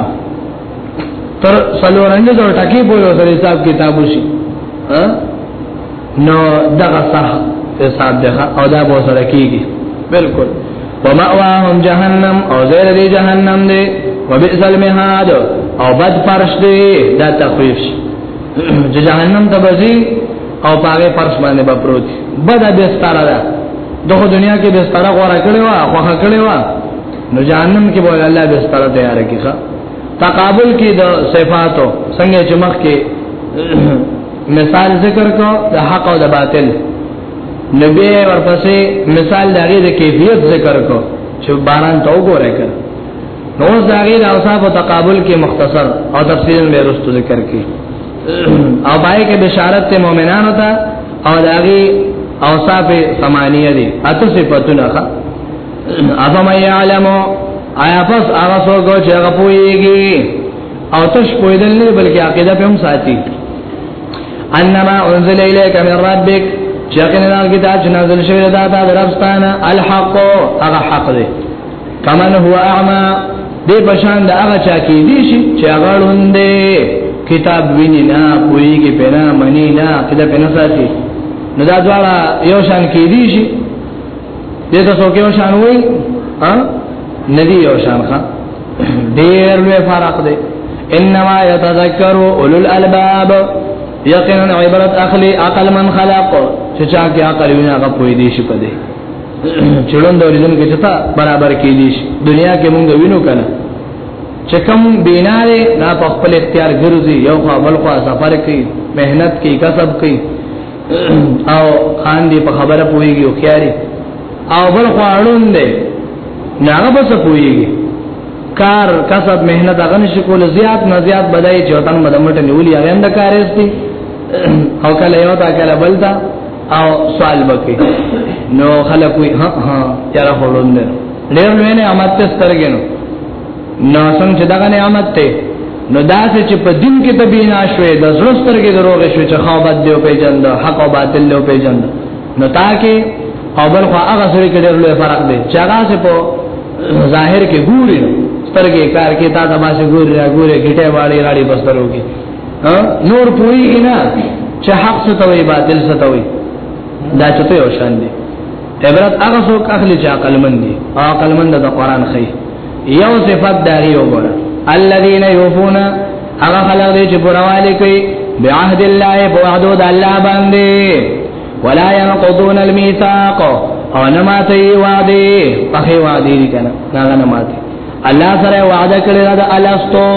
تر څلورنګ زو ټکی په یو سره حساب کتاب شي ها نو دغه صح حساب ده او دا به سره کیږي بالکل ومأواهم جهنم او زیر دی جهنم دی وبئس المهاد او بد فرش دی دا تخفیف جهنم ته بزی او پاغه فرش باندې به پروت بده به ستاره ده دغه دنیا کې به ستاره غوړه کړي وا خوخه کړي وا نو جهنم کې به الله به ستاره تیار کیږي تقابل کې د صفاتو څنګه چې مخ کې مثال ذکر کو د حق او د باطل نبی ورپسې مثال د هغه د کیفیت ذکر کو چې باران ته وګوره کړ نو ځاګه د اوصاف او تقابل کې مختصر او تفصیل به رسو ذکر کې او پای کې بشارت ته مؤمنانو ته او داغي اوصاف ثمانیه دي اته صفاتونه ښه افما يعلم آیا پس هغه څوک چې هغه پويږي او تش پویدل نه بلکې عقیده په هم ساتي انما انزل اليك من ربك یقینا کتاب چې نازل شوی دا د ربستانه الحق هغه حق دی کمن هو اعما دې پشان د هغه چا کې دي شي چې هغه لوندې کتاب ویني نه پويږي پیرا منی نه کله پنه ساتي نو دا دواړه یو شان کې دي شي دې تاسو کې یو شان وای ها ندی یو شان ښا ډېر لوی فرق دی انما يتذكر اولو الالباب یقینا عبرت اخلی عقل من خلق چې چا کې عقل وینا غو پوي دي شي په دې چړون د ورځن کې چتا برابر کې دي دنیا کې مونږ وینو کنه چې کوم بیناره دا په خپل اختیار ګرځي یو خو بل خو سفر کوي مهنت کوي کسب کوي او خان دې په خبره پويږي او خياري او بل خو اړون دي نه هغه بس پويږي کار کسب مهنت هغه نشي کول زیات نه زیات بدای چې وطن مدمټ نیولې هغه اند کارېستي او کله یو تا کله بل تا او سوال وکي نو خلک وي ها ها چر خلون نه ډېر لوی نه امت ته سترګنو نو څنګه چې دغه نعمت ته نو دا چې په دین کې ته بینا شوې د زړه سترګې دروغ شوې چې خابت دی په جند حق او باطل له په جند نو تا کې او بل خو هغه سره کې ډېر لوی فرق دی چې هغه څه په ظاهر کې ګوري سترګې کار کې تا دماسه ګوري ګوري ګټه واړي راړي بسترو کې نور پوری نه چې حق څه ته وي باطل څه ته وي دا چې ته یو شان دي عبرت هغه څوک اخلي چې عقل مند دي عقل مند د قران خي یو صفات داري وګوره الذين يوفون هغه خلک دي چې پرواله کوي بعهد الله په وعده د الله باندې ولا ينقضون الميثاق او نه ماتي وعده په وعده دي کنه نه نه ماتي الله سره وعده کړی دا الستو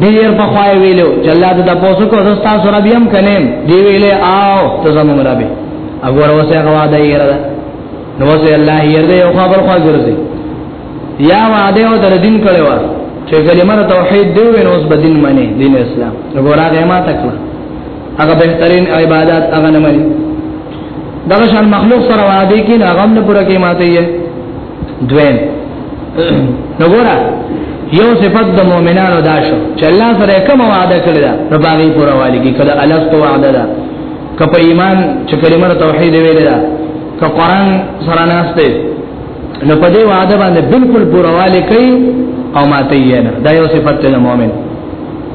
دیر په خوای ویلو جلاد د پوسو کو دستا سره بیم کلم دی ویلې آو ته زموږ ربي اګور وسه غوا د یره ده نو وسه الله یره ده یو خبر خو ګرځي یا وعده او در دین کړو چې کلمه توحید دی وین اوس بدین معنی دین اسلام وګور هغه ما تکړه هغه بهترین عبادت هغه نه مانی دغه شان مخلوق سره وعده کې نه غم نه پوره کې ماته یې دویم نو ګورا یو صفت د مؤمنانو دا شو چې الله سره کوم وعده کړی دا نو باغی پورا والی کی کله الله ستو وعده دا کپه ایمان چې کلمه توحید ویل دا ک قران سره ناشته نو په دې وعده باندې بالکل پورا والی کوي او ماته یې نه دا یو صفت د مؤمن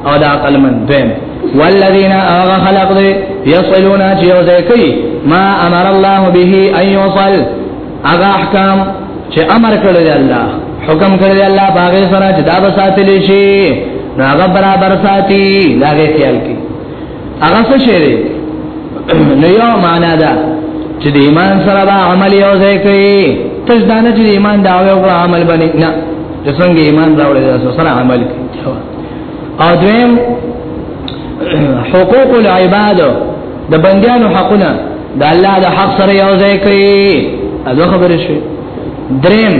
او دا عقل من دویم والذین اغا خلق دی یصلون چیو زیکی ما امر الله به ان یصل هغه احکام چې امر کړی دی الله حکم کړی دی الله باغ سره چې دا به ساتل شي هغه برابر ساتي دا غي خیال کی هغه څه شي دی نو یو معنا ده چې د ایمان سره به عمل یو ځای کوي تش دانه چې ایمان دا او عمل باندې نه چې څنګه ایمان راوړي دا سره عمل کوي او دویم حقوق العباد د بندیانو حقونه د الله د حق سره یو ځای کوي اځو خبرې شي دریم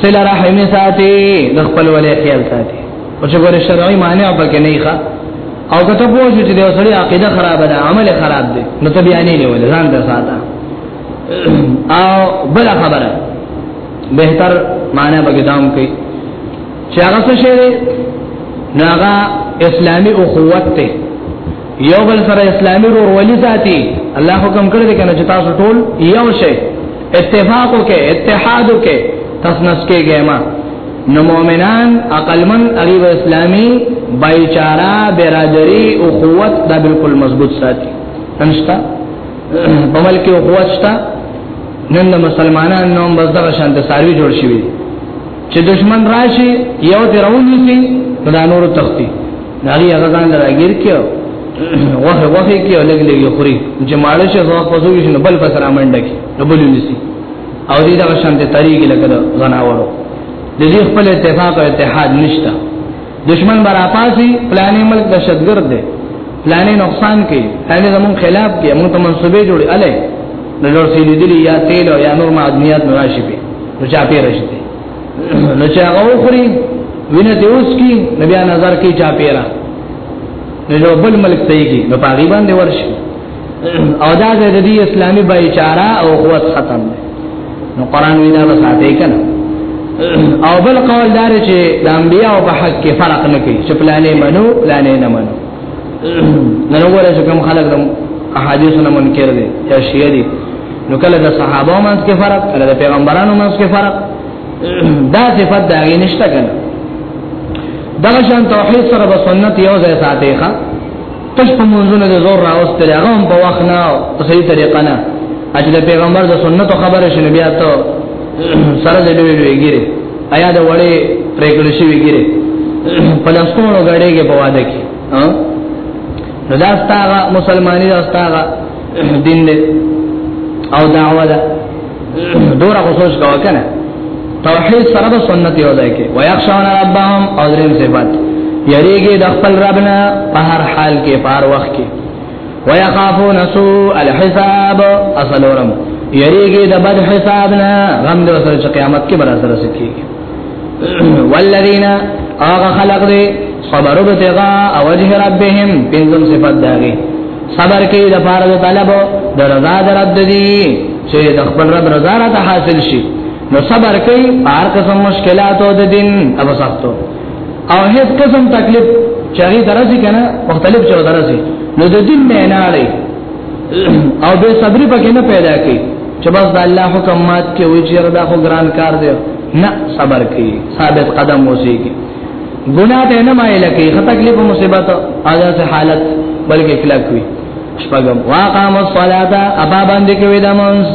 سل رحم ساتي د خپل ولې خیال ساتي او چې ګوره شرعي معنی او پکې نه ښه او کته پوه چې د وسړي عقیده خراب ده عمل خراب دي نو ته بیا نه نیول ځان ته ساته او بل خبره بهتر معنی پکې دام کوي چې هغه څه شي نه هغه اسلامي اخوت ته یو بل سره اسلامي ورولي ساتي الله حکم کړی دی کنه چې تاسو ټول یو شئ اتفاق وکړئ اتحاد وکړئ تاسو نس کېږئ ما نو مؤمنان عقلمن غریب اسلامي بایچارا برادری او قوت دا بالکل مضبوط ساتي انشتا په ملک او قوت شتا نن مسلمانان نوم بس دغه شان ته ساروي جوړ شي چې دشمن راشي یو ته راونی سي دا نور تختی ناری هغه ځان لراګیر کیو وه وه کیو لګ لګ خوري چې ماړه شه زو په زوی شنو بل پسرا منډه کی ډبل نسی او دې دا شانته طریق لکه زناورو د دې خپل اتفاق او اتحاد نشته دشمن برا پاسی پلانې ملک دهشتګرد دی پلانې نقصان کوي پلانې زمون خلاف کوي موږ ته منسوبې جوړي اله نو جوړ سي لیدلی یا تیل او یا نور معدنیات نواشي په نو چا پی رشته نو چا غوخري وینه دی اوس کی نبی نظر کی چا پیرا نو بل ملک ته کی نو پاغي باندې ورشي او دا د دې اسلامي بایچارا او قوت ختم دی نو قران وینا به ساتي کنه او بل قول دار چې د انبیا او په حق کې فرق نه کوي چې پلانې منو پلانې نه منو نن وګوره چې کوم خلک د احادیث نه منکر دي یا شیعه دي نو کله د صحابه منځ کې فرق کله د پیغمبرانو منځ کې فرق دا صفت دا غي نشته کنه دا شان توحید سره به سنت یو ځای ساتي ښا تش په منځونه د زور راوستل هغه هم په وخت نه او په صحیح طریقه نه اجل پیغمبر د سنتو خبره شنو بیا ته سره دې وی ویګره آیا د وړې پرېګل شي ویګره په لاسونو غړېږي په واده کې نو دا ستاره مسلمانۍ دا ستاره دین دې او دعوه ده دورا خصوص کا وکنه توحید سره د سنت یو ځای کې ويخشون ربهم او دریم صفات یریږي د خپل ربنا په هر حال کې په هر وخت کې ويخافون سوء الحساب اصلورم یریږي د بد حساب نه غم د سره قیامت کې برابر سکیږي والذین اغه خلق دې صبر ابتغاء وجه ربهم پنځم صفات داږي صبر کوي د پاره د طلب د رضا د رب دي چې د خپل رب رضا را حاصل شي نو صبر کوي هر قسم مشکلات او د دین او سختو او هیڅ قسم تکلیف چاري درځي کنه مختلف چر درځي نو د دین نه نه لري او به صبري پکې نه پیدا کوي چې بس د الله حکم مات کې وي چې دا خو ګران کار دی نه صبر کوي ثابت قدم اوسېږي ګناه ته نه مایل کی خطا تکلیف مصیبت ادا سه حالت بلکې اخلاق وی شپږم واقام الصلاه ابا باندې کوي د مونږ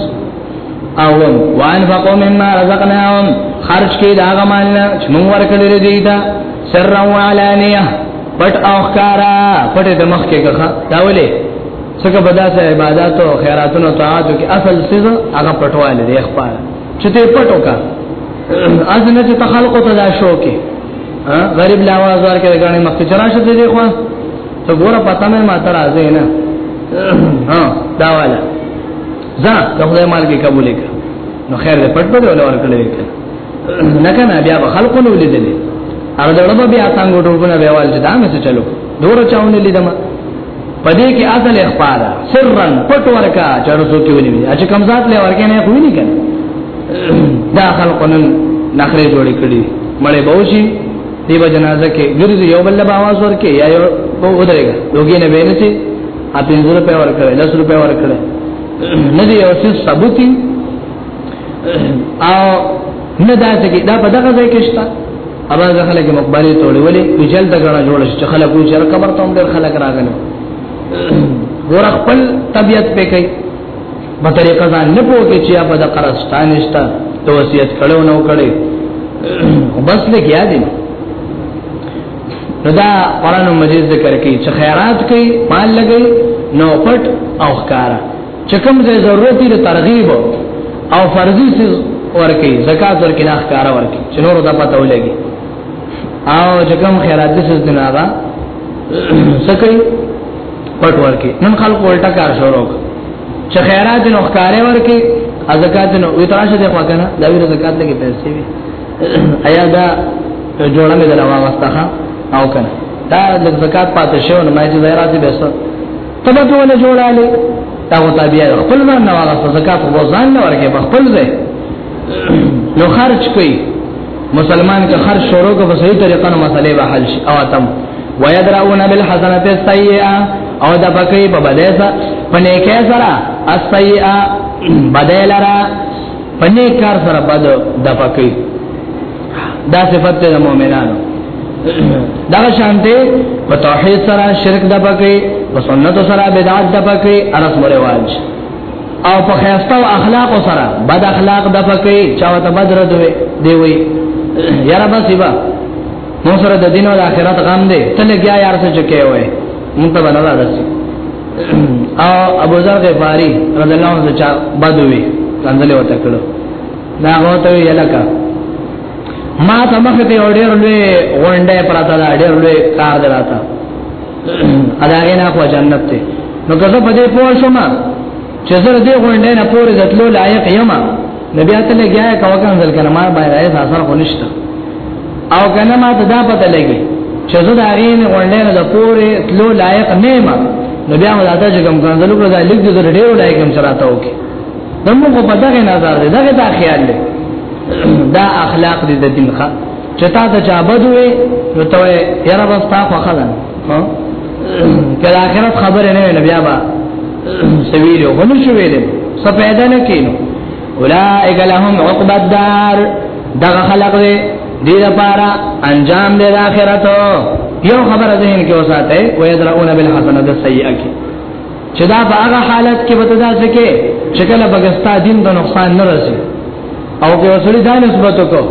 اولم وانفقوا مما رزقناهم خرج کی دا غمالنا چې مونږ ورکړل دي دا سر او علانیه پټ او ښکارا پټ د مخ کې ښه دا ولې څنګه بداسه عبادت او خیراتونو طاعت کې اصل سیز هغه پټواله دی ښکارا چې ته پټو کا ازنه چې تخلق ته دا شو کې غریب لا आवाज ورکړي غاڼه مخ ته چرآ شته دی خو ته ګوره پتا مې ما تر ازه نه ها دا والا ځه د خدای مال کې قبول کړه نو خیر دې پټ بده ولا ورکړي نه کنه بیا به خلق نو لیدلې ار دړم بیا څنګه ټوګونه بیوال چې دا مې څه چلو دور چاونه لیدم پدې کې اصل اخفاء ده سرا پټ ورکا چارو سو کې ونی اچ کم ذات له ورکه نه خو نه کنه دا خلقن نخره جوړ کړي مړې بوشي دیو جنازه کې ګرځي یو بل به आवाज ورکې یا یو ودرېګا لوګي نه ویني چې ا 500 روپے ورکړي 10 روپے ورکړي نه دی او څه ثبوتي او نه دا چې دا په دغه ځای کې شته ابا ځه خلک مقبره ته ولې په جل د غړا جوړ شي خلک وي چې قبر ته هم ډېر خلک راغلي ور خپل طبيعت په کوي په طریقه ځان نه پوهږي چې ابا د قرستان نشتا توصیت کړو نو کړي بس نه کیا دي نو دا قران مجید ذکر کوي چې خیرات کوي مال لګي نو پټ او ښکارا چې کوم ځای ضرورت دی ترغیب او فرضي سیز ورکی زکات ورکی نه ښکار ورکی چې نور د پته ولګي او چې کوم خیرات دي سیز نه دا سکه پټ ورکی نن خلک ولټه کار شروع چې خیرات نو ښکار ورکی زکات نو وی تراشه دی خو کنه دا وی زکات لګي پیسې وي ایا دا جوړه مې دلا واغسته او کنه دا د زکات پاتې شو نو مې چې زیرات به تبه په ولا جوړاله دا و تابعیا خپل ځان نه واغسته زکات خو ځان نه ورکه په خپل ځای نو خرج کوي مسلمان که خرج شروع کو په صحیح طریقه نو مسئله به حل شي او تم ويدرؤون بالحسنه السيئه او د بکې په بدایسا پنه کې سره السيئه بدایلرا پنه کار سره بد د بکې دا صفت د مؤمنانو دا شانته په توحید سره شرک د پکې په سنت سره بدعت د پکې ارس مرواج او په خیرته او اخلاق سره بد اخلاق د پکې چاو ته بدر دوی دی وی یاره بس ایبا مو سره د دین او آخرت غم دی تل بیا یار څه چکه وای مونږ ته بنلا راسي او ابو ذر غفاری رضی الله عنه چې بدوي څنګه له وته کړو دا غوته وی لکه ما ته مخ ته ډېر لوی غونډه پراته دا ډېر لوی کار دراته اداګه نه خو جنت ته نو که زه په دې پوه شم چې زه دې غونډه نه پورې د تلو لایق یم نبی ته لګیا کا وکړل کنه ما باندې اثر خو نشته او کنه ما ته دا پته لګي چې زه د هغه نه غونډه نه پورې تلو لایق نه یم نو بیا موږ دا چې کوم ګنځلو کړو دا لیک دې ډېر لایق هم سره تاو کې دموږ په دغه نظر دی دغه دا خیال دی دا اخلاق دي د دین ښه چتا ته چا بدوي نو ته یې را وستا خو خلن ها کله اخرت خبره نه ویل بیا با سویلو هم شو ویل څه پیدا نه کینو اولائک لهم عقب الدار دغه خلق دی دې لپاره انجام دې د اخرت یو خبره ذهن کې وساته ويدرؤون بالحسنه السيئه چې دا په هغه حالت کې به دا څه کې چې کله بغستا دین د نقصان نه رسي او کې وسړي دا نسبت کو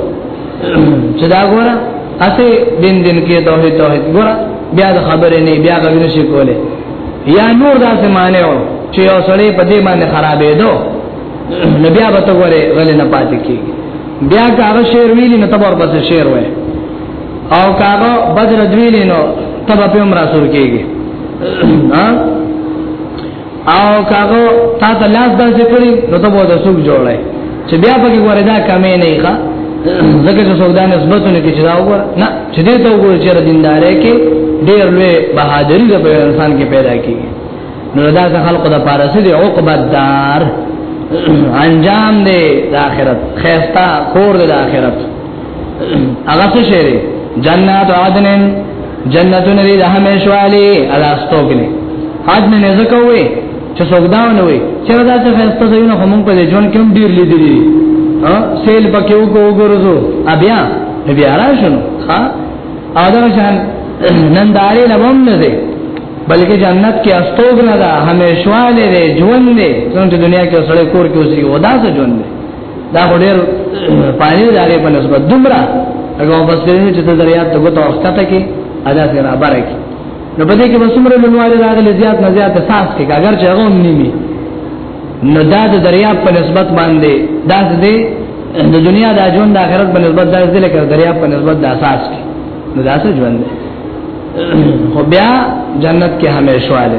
چې دا ګوره اته دین دین کې توحید توحید ګوره بیا د خبرې نه بیا غوښنه شي کوله یا نور دا څه معنی و چې یو سړی په دې باندې خرابې دو نو بیا به ته ګوره غل نه پاتې کیږي بیا که هغه شعر ویلی نو تبر بس شعر وای او کاغه بدر دوی لینو تب په عمر سور کیږي او کاغه تا ته لاس داسې کړی نو ته به د سوق جوړای چې بیا پکې ګوره دا کمې نه ښه زکه چې سودا نسبتونه کې چې دا وګور نه چې دې ته وګور چې دیندارې کې ډېر لوی بهادری د انسان کې پیدا کیږي نو دا ځکه خلق د پارسي دی عقبه دار انجام دی د اخرت خيستا کور دی د اخرت هغه څه شری جنات عدن جنتون لري د همیشوالي ادا استوګلې عدن نه زکوي چې سوګداو نه وي چې دا څه فیصله زوی نه هم په دې جون کې ډیر لیدلی ها سیل پکې وګورځو بیا بیا راشنو ها ادا شان نن داري لبم نه دي بلکې جنت کې استوګ نه ده همیشواله ده ژوند ده څنګه دنیا کې سړی کور کې اوسي ودا څه ژوند ده دا ډېر پانی دا غي په نسبت دومره هغه بس کړي چې د دریاب ته وته وخت ته کې ادا سي را بارک نو په دې کې مسمر لنواله راغلي زیات نه زیات ساس کې اگر چې هغه نیمه نو دا د دریاب په نسبت باندې دا دې د دنیا د ژوند د آخرت په نسبت دا دې لکه دریاب په نسبت د اساس کې نو دا څه ژوند خو بیا جنت کې همیشه والي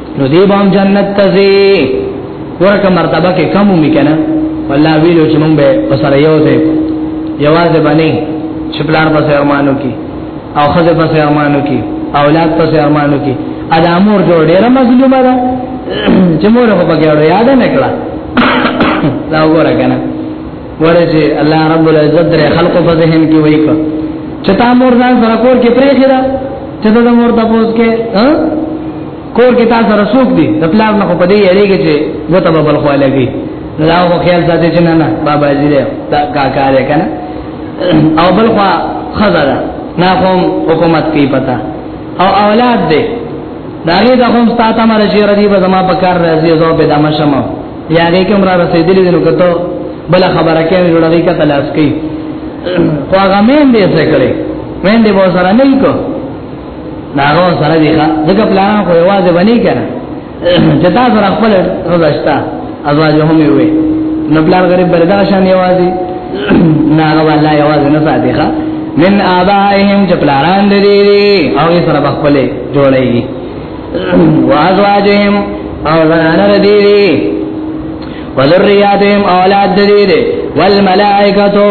نو دی بام جنت تزي ورکه مرتبه کې کم ومي کنه والله ویلو چې مونږ به وسره یو ځای یوازې باندې چې پلار په ارمانو کې او خزه په ارمانو کې اولاد په ارمانو کې ادا مور جوړ ډیره مظلومه ده چې مور په بګیاړو یاد نه کړه دا وګوره کنه وړه چې الله رب العزت درې خلق په ذهن کې وای کا چې تا مور ځان سره کور کې پرې خیرا چې دا مور ته پوس کې ها کور کې تاسو سره سوق دي د پلان نه په دې یریږي چې وته به بل خو لګي دا خو خیال ساتي چې نه نه بابا دې دا کا کار کنه او بل خو خزره نه کوم حکومت کې پتا او اولاد دې دا غي د هم ستاته مرشي ردی به زما په کار راځي زو به دمشمو یا هغه کوم را رسیدلې دي نو کته بل خبره کې جوړوي کا تلاش کوي خو هغه مين دې څه کړي مين دې به سره نه کو دا هغه سره دی ښا ځکه پلان خو یوازې باندې کړه چې تاسو را خپل رضاشتا ازواج هم وي نو پلان غریب برداشت نه یوازې نه هغه والله یوازې نه ساتي ښا من آبائهم چې پلاران دې او یې سره خپل جوړي وازواجهم او زنان ردیوی وذریاتهم اولاد دیده والملائکتو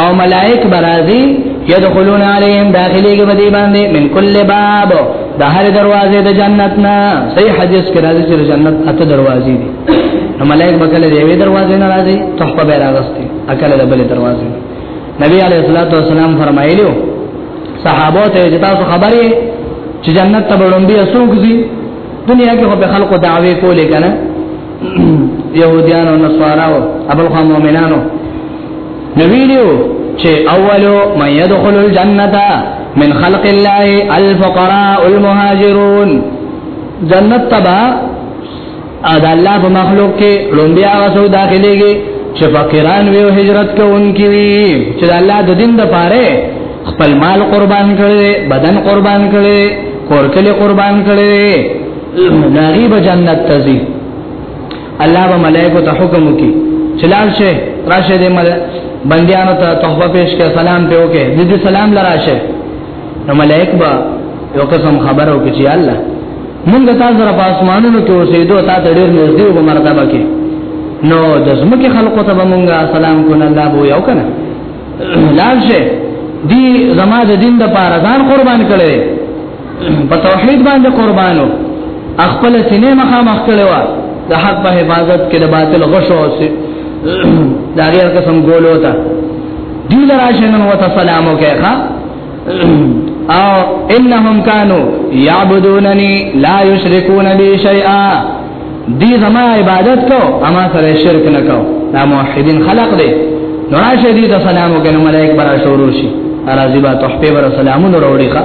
او ملائک برازی یدخلون علیهم داخلی کی بدی باندې من کل باب د هر دروازه د جنت نه صحیح حدیث کې راځي چې جنت اته دروازې دي نو ملائک بکله دی وی دروازه نه راځي تحفه به راغستي اکل د بل دروازه نبی علیہ الصلوۃ والسلام فرمایلیو صحابه ته چې تاسو خبرې چې جنت ته وړاندې اسوګزي دنیا کې په خلکو دعوی کولې کنه يهوديان او نصارا او ابل خو مؤمنانو نبی دیو چې اولو من يدخل الجنه من خلق الله الفقراء المهاجرون جنت تبا او د الله په مخلوق کې لومبیا وسو داخليږي چې فقيران وي او هجرت کوونکي وي چې الله د دین د پاره خپل مال قربان کړي بدن قربان کړي کورکل قربان کړي ناری به جنت تزي الله به ملائکه ته حکم وکي چلال شه راشه دې مل بنديانو ته تحفه پیش کړه سلام ته وکي د دې سلام لراشه نو ملائک به یو قسم خبرو کې چې الله مونږ تاسو سره په اسمانونو کې اوسېدو تا ته ډېر نږدې وو مرتبه کې نو د زمکه خلقو ته مونږ سلام کو نه الله بو یو کنه لار شه دی زما د دین د پاره ځان قربان کړي په توحید باندې قربانو خپل سینې مخه مخ کړي وا د حق په حفاظت کې د باطل غشو او سي دا غیر قسم ګولو تا دی لراشه نن وته سلام وکړه او انهم كانوا يعبدونني لا يشركون بي شيئا دي زما عبادت کو اما سره شرک نه کو دا موحدین خلق دي نو راشه دي ته سلام وکړه ملائک برا شروع شي راځي با تحفه بر سلامون وروړي ښا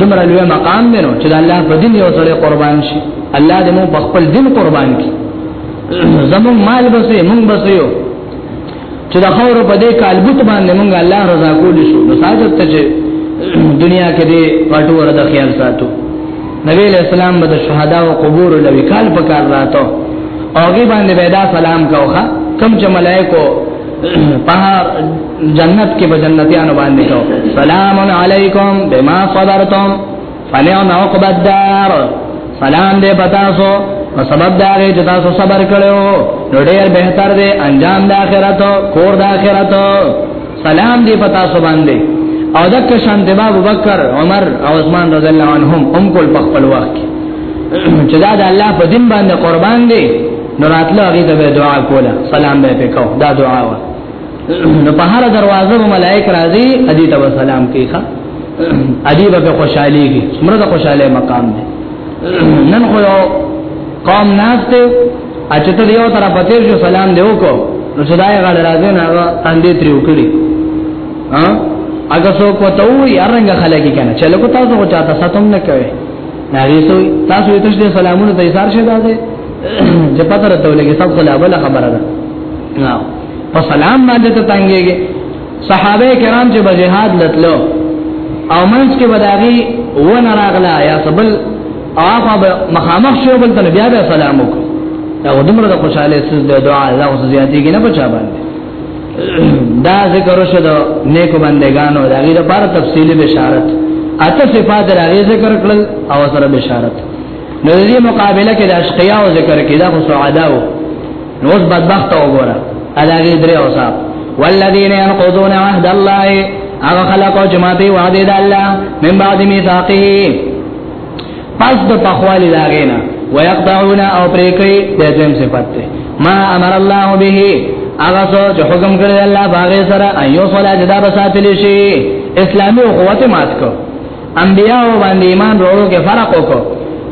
دمر لوی مقام دی نو چې الله په دین یو سره قربان شي الله دې مو په خپل دین قربان کړي زمون مال بسې مونږ بسې یو چې د خور په دې کالبوت باندې مونږ الله رضا کول شو نو ساجت ته چې دنیا کې دې پټو ور د خیال ساتو نبی علیہ السلام به شهدا او قبور لوي کال په کار راتو اوګي باندې پیدا سلام کوخه کم چې ملائکو په جنت کې به جنتیانو باندې کو سلام علیکم بما صبرتم فنعم عقب الدار سلام دې پتا سو په سبب دا غي چې تاسو صبر کړو نو ډېر بهتر دی انجام د آخرت کور د آخرت سلام دې پتا سو باندې او دک شان د ابو بکر عمر او عثمان رضی الله عنهم هم کول په خپل وخت چې دا د الله په دین باندې قربان دي نو راتلو هغه ته دعا کوله سلام به وکاو دا دعا وه نو په هر دروازه ملائک راځي ادي ته سلام کوي ښا ادي به خوشحالي کی څومره د خوشاله مقام دی نن خو قوم ناس ته اچته دیو تر پته شو سلام دیو کو نو صداي غړ راځي نه اندې تریو کړی ها اګه سو کو ته وي ارنګ خلګي کنه چل کو تاسو کو چاته ستوم نه کوي ناری سو تاسو یې تاسو سلامونه ته اشاره شه ده چې پته راته ولګي سب خلا بل خبره ده په سلام باندې ته تنګيږي صحابه کرام چې بجهاد لتلو او منځ کې بداغي و نه راغلا یا سبل هغه به مخامخ شو بل ته بیا به سلام وکړو دا دومره د خوشاله سز د دعا دا اوس زیاتې کې نه پچا باندې دا ذکر شو د نیکو بندگانو دا غیره پر تفصیلی بشارت اته صفات راغی ذکر کړل او سره بشارت نو دې مقابله کې د اشقیا او ذکر کې دا خو سعداو نو اوس بدبخت وګوره علاوه درې اوصاف والذین ينقضون عهد الله هغه خلق او جماعتي وعده د الله من بعد میثاقه پس د پخوالی لاغینا ويقطعون او پریکي د دیم صفات ته ما امر الله به هغه څو چې حکم کړی الله باغ سره ایو صلاح جدا بساتلی شي اسلامي قوت مات کو انبیاء باندې ایمان وروړو کې فرق وکړو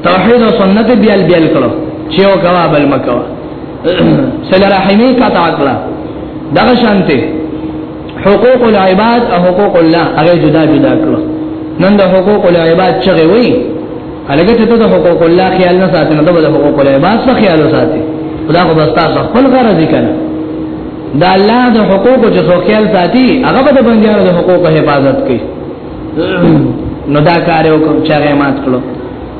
توحید او سنت بیل بیل کړو چې او کوا بل مکوا سره رحمی کا تعالی دغه شانته حقوق العباد او حقوق الله هغه جدا جدا کړو نن د حقوق العباد چغه وی الګ ته ته حقوق الله خیال نه ساتنه ته د حقوق العباد څخه خیال ساتي خدا خو بس تاسو خپل غرض کنه دا الله د حقوق چې خو خیال ساتي هغه به د بندیانو د حقوق حفاظت کوي نو دا کار یو کوم چې هغه مات کړو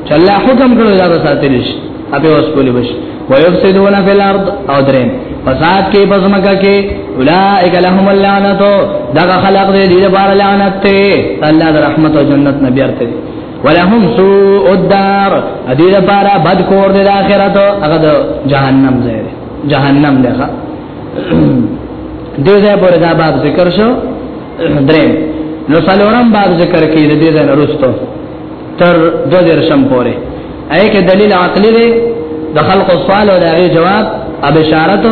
چې الله حکم کړو دا به ساتل شي اپه اوس کولی بش ويفسدون في الارض او درم فساد کې بزمګه کې اولائک لهم اللعنت دا خلق دې دې بار لعنت ته الله د رحمت او جنت نبی ارته ولهم سوء الدار دې لپاره بد کور دې اخرت هغه د جهنم ځای جهنم لغه دې ځای پر دا باب ذکر شو درې نو څلورم باب ذکر کې د دې نه رسټو تر د درشم پورې اې کې دلیل عقلی دی د خلق سوال او د هغه جواب اب اشارت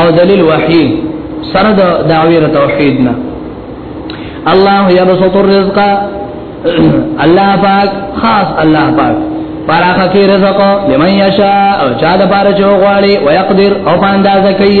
او دلیل وحی سره د دعوی توحید نه الله یبسط الرزق الله پاک خاص الله پاک پراخه کی رزق لمن یشاء او چا د پاره چوغواړي ويقدر او پاندازه کوي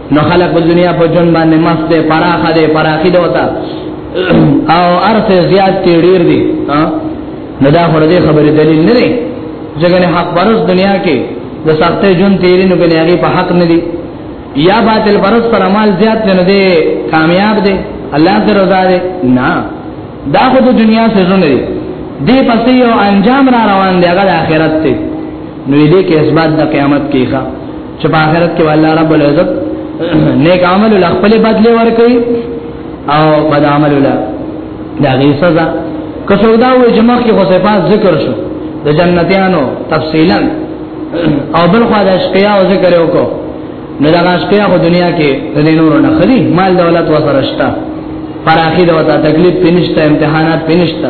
نو خلق په دنیا په جون باندې مست دی پراخه دی پراخي دی وتا او ارته زیات دی ډیر دی نو دا خور دې خبرې دلیل نه دی ځکه نه حق پرس دنیا کې د سختې جون تیرې نو بنې هغه په حق نه دی یا باطل پرس پر عمل زیات نه دی کامیاب دی الله ته رضا دی نه دا خو د دنیا سيزونه دي دې پسې یو انجام را روان دی هغه آخرت ته نو دې کې اثبات د قیامت کې ښه چې په آخرت کې الله رب العزت نیک عمل له خپل بدله ورکړي او بد عمل له دا غي سزا که سودا وې چې مخکې خو صفات ذکر شو د جنتیانو تفصیلا او بل خو د اشقیا او ذکر وکړو نو دا اشقیا خو دنیا کې د نورو نه خري مال دولت وسره شته فراخي دا تکلیف پینشته امتحانات پینشته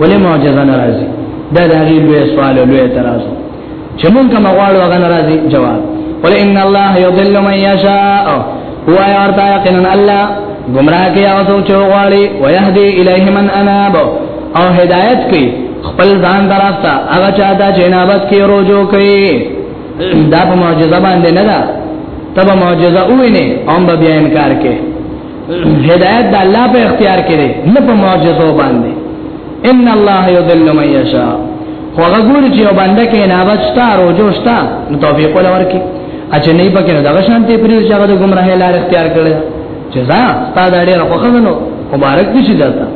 ولې معجزه ناراضي دا د هغه لوی سوال او لوی اعتراض چې مونږ کوم غواړو هغه ناراضي جواب قل ان الله يضل من يشاء هو يرتا يقينا الله گمراه کې او څو چوغالي ويهدي اليه من اناب او هدايت کوي خپل ځان دراستا هغه چا دا جنابت کې روزو کوي دا په معجزه باندې نه ده تب معجزه ویني هم به انکار کوي هدایت د الله په اختیار کې دی نه په معجزو باندې ان الله یذل من یشاء خو هغه ګور چې یو باندې کې نه بچتا روزو شتا نو توفیق ولور کې اچھا نه پکې نه دغه شانتي پرې چې هغه د گمراه لار اختیار کړي جزاء ستاسو اړې راخوښنو مبارک دي شي دلته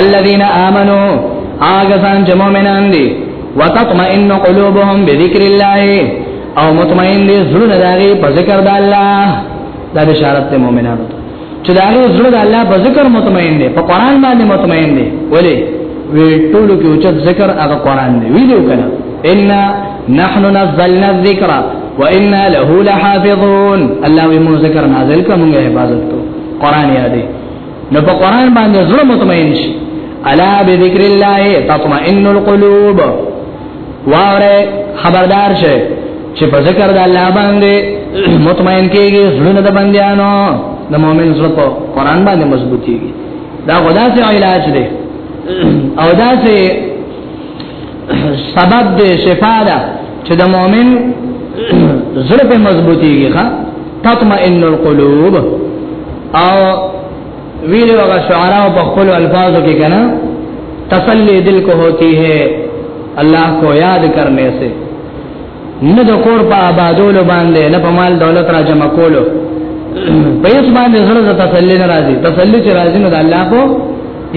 الذين امنوا هغه سان چې مؤمنان دي وتطمئن قلوبهم بذكر الله او مطمئن دي زړه داغي په ذکر د الله دا بشارت ته مؤمنانو چې دا غي زړه د الله په ذکر مطمئن دي په قران باندې مطمئن دي ولی وی ټول کې او چې ذکر هغه قران دی ویلو کنه ان نحن نزلنا الذکر وانا له لحافظون الله وی مو ذکر نازل کوم حفاظت کو قران یادې نو په قران باندې زړه مطمئن شي الا بذکر الله تطمئن القلوب واره خبردار شه چې په ذکر د الله باندې مطمئن کېږي زړونه د بندیانو د مؤمن زړه په قران باندې مضبوطيږي دا غدا سي علاج دی او دا سي سبب دی شفا ده چې د مؤمن زړه په مضبوطيږي ښا تطمئن القلوب او ویل هغه شعرا په خپل الفاظو کې کنه تسلی دل کو ہوتی ہے الله کو یاد کرنے سے نه د کور په آبادولو باندې نه په مال دولت را جمع کولو په یوه باندې زړه د تسلی نه راځي تسلی چې راځي نو د الله کو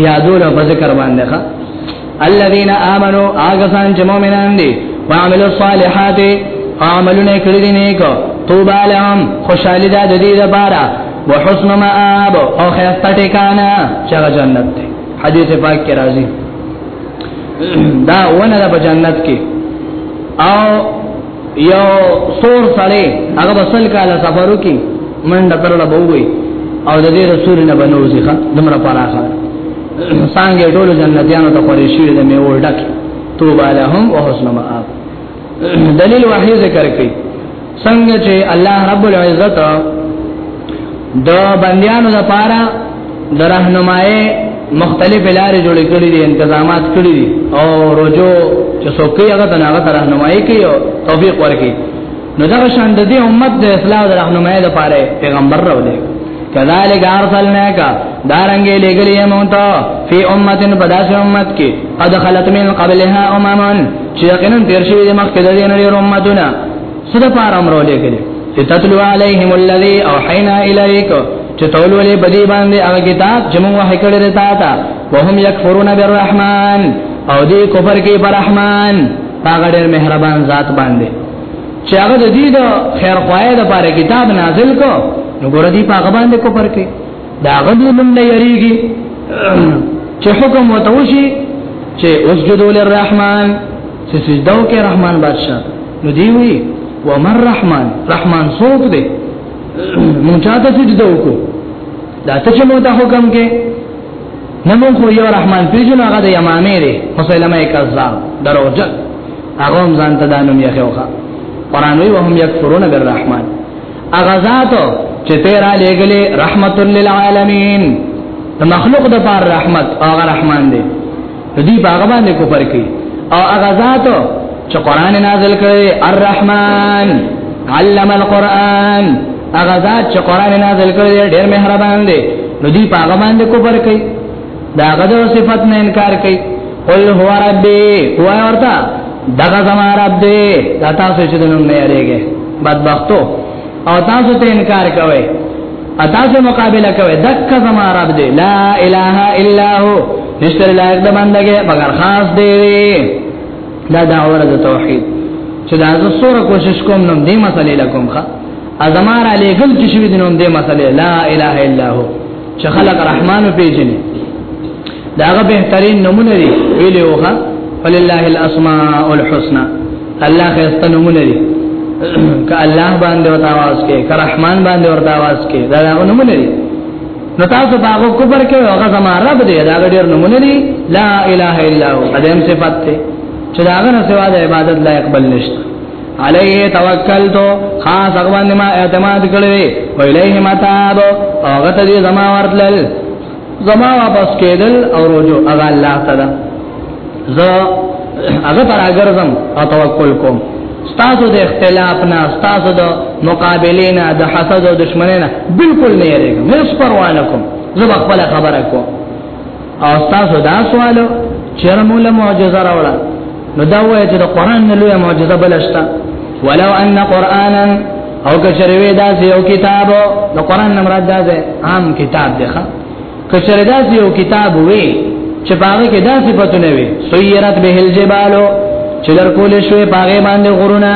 یادولو په ذکر باندې ښه الذين امنوا اغسان چې مؤمنان دي وعملوا الصالحات عملونه کړی دي نیک توبه لهم خوشالي ده د دې لپاره وحسن مآب او خیرته ټکانا چې جنت دی حدیث پاک کې راځي دا ونه ده په جنت کې او یو سور سړی هغه بسل کاله سفرو کې منډه ترړه بووي او د دې رسول نه بنوځي ښا دمر پراخه څنګه ټول جنتیانو ته پرې شوی د میوه ډک توبه لهم او حسن مآب دلیل وحی ذکر کړي څنګه چې الله رب العزت د بندیانو لپاره د راهنمای مختلف لارې جوړې کړې دي تنظیمات کړې دي او روزو چې څوک یې هغه ته هغه راهنمایي کوي او توفیق ورکړي نو دا شان د دې امت د اصلاح او رهنمایي لپاره پیغمبر راولې کذالک ارسلناک دارنګې لګلې مونته فی امتن پداس امت کې قد خلت من قبلها اممن چې یقینا تیر شوی د مخکې د دې نړۍ امتونه صد پار امر لګلې چې تتلو علیهم الذی اوحینا الیک چې تولولې بدی باندې هغه کتاب چې موږ وحی کړی دی تا ته وهم یکفرون بالرحمن او دې کفر کې پر رحمان هغه ډېر مهربان ذات باندې چې هغه د دې د خیر خوایه د پاره کتاب نازل کو نو ګور دي په هغه باندې کو پرکې دا غدو نوم نه یریږي چې حکم وتوشي چې اسجدوا للرحمن چې سجده وکړي رحمان بادشاہ نو دی وی ومر رحمان رحمان څوک دی مونږه ته سجده وکړو دا ته چې مو ته حکم کې نمون خو یو رحمان پیجن هغه د یمامه دی مسلمه کذاب دروغجن هغه هم ځان ته دانو یې خوخه قران وی وهم یکفرون بالرحمن هغه ذات چې تیرا لګلې رحمت للعالمین مخلوق د پار رحمت هغه رحمان دی دې باغ باندې کو پر کوي او هغه ذات چې قران نازل کړي الرحمن علم القران هغه ذات چې قران نازل کړي ډېر مهربان دی نو دې باغ باندې کو پر کوي دا غدو صفات نه انکار کوي قل هو ربي هو ورته دغه زما رب دی دا تاسو چې دنه نه یریږي بدبختو او تاسو ته انکار کوي تاسو مقابله کوي دک زما رب دی لا اله الا هو نشتر لایق د بندګي مگر خاص دی دا دعوه د توحید چې دا زه سوره کوشش کوم نو دې مسلې لکم ښا ازمار علی ګل چې شوی دینوم دې مسلې لا اله الا هو چې خلق رحمان پیژني داغه بهترین نمونه دی ویلوخه فلله الاسماء الحسنى الله خسته نمونه دي که الله باندې ورته आवाज کې که رحمان باندې ورته आवाज کې دا هغه نمونه دي نو تاسو باغو کوبر کې هغه زما رب دې دا ډېر نمونه دي لا اله الا هو ادم صفات ته چې دا غنه سوا د عبادت لا اقبال نشته علی توکلت خاص هغه باندې ما اعتماد کړی ویلیه متاب هغه ته دې زما ورتل زما واپس کېدل او رجوع هغه الله تعالی زه هغه پر اگرزم او توکل کوم ستاسو د اختلاف نه ستاسو د مقابله نه د حسد او دشمنه نه بالکل نه یریږم هیڅ پروا نه کوم زه خپل خبره کوم او ستاسو دا سوال چیرې مولا معجزه راوړه نو دا وایي چې د قران نه لوی معجزه بلشتا ولو ان قرانا او کچره وی دا یو کتاب نو قران نه مراد دا عام کتاب دی ښا کچره دا یو کتاب وی چې باغې کې دا صفاتونه وی سیرت به الجبال چې لرکول شوې باغې باندې غرونه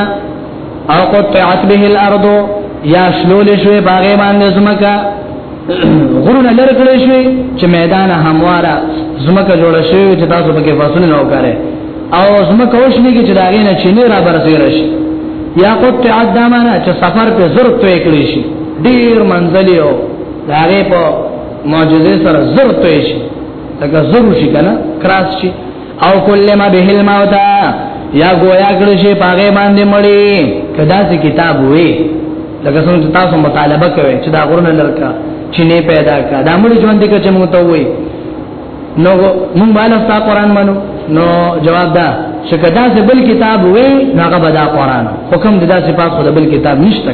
او قطعت به الارض یا شلول شوې باغې باندې زمکه غرونه لر کړی شوی چې میدان همواره زمکه جوړ شوی چې تاسو پکې فصل نه وکړي او زمکه وشني کې چې دا غینه چینه را برسیر شي یا قط عدمانه چې سفر په زر توې کړی شي ډیر منځلي او داغه په معجزه سره زر توې شي دا زر شي کنه کراس شي او کلمه به الموت یا گویا کړی شي پاګې باندې مړی کدا سي کتاب وي لکه څنګه تاسو مطالبه کوي چې دا غرونه لرکا چې نه پیدا کا دا مړي ژوند کې چې موږ ته وي نو موږ باندې ستا قران منو نو جواب دا چې کدا سي بل کتاب وي هغه به دا قران حکم ددا سي پاک خو بل کتاب نشته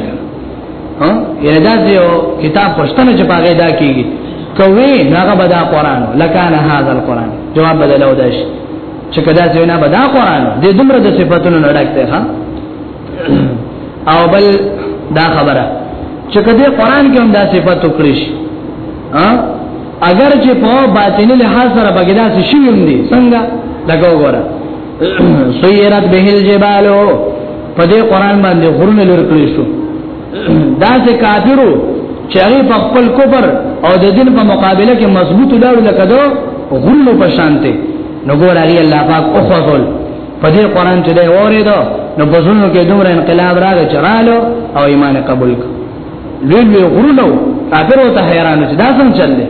ها یره دا یو کتاب پښتنه چې پاګه دا کیږي کوي هغه به دا قران لکان هاذا القران جواب بدلو داش چې کدا زینا به دا قران د دومره د صفاتونو لړکته ها او بل دا خبره چې کدا قران کې هم دا صفات وکړي شي ها اگر چې په باطنی لحاظ سره بګدا شي ویندي څنګه دا وګوره سیرت به الجبال په دې قران باندې غرونه لور کړی شو دا چې کافرو چې هغه په خپل کفر او د دین په مقابله کې مضبوط لاړ لکه دو غرونه په شانته نو ګور هغه الله پاک او خپل په دې قران چې دا اورید نو بزونو کې دومره انقلاب راغی چې رالو او ایمان قبول کړ لوی غرونه کافر او ته حیران چې دا څنګه چل دی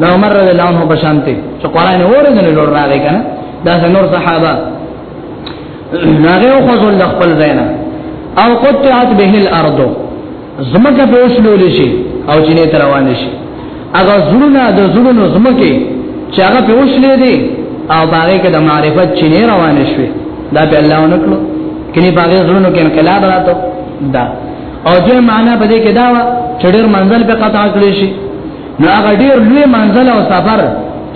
دا عمر رضی الله عنه بشانته چې قران اورېدل لور راغی کنه دا نور صحابه ناغه خو ځل خپل زینا او قطعت به الارض زمکه په وسلول شي او جنې تر روان شي هغه زړونه د زړونو زمکه چې هغه په وسلې دي او باغې کې د معرفت چینه روان شي دا به الله ونکړو کله باغې زړونو کې انقلاب راتو دا او دې معنا په دې کې دا و چې ډېر منزل به قطع کړی شي نو هغه ډېر لوی منزل او سفر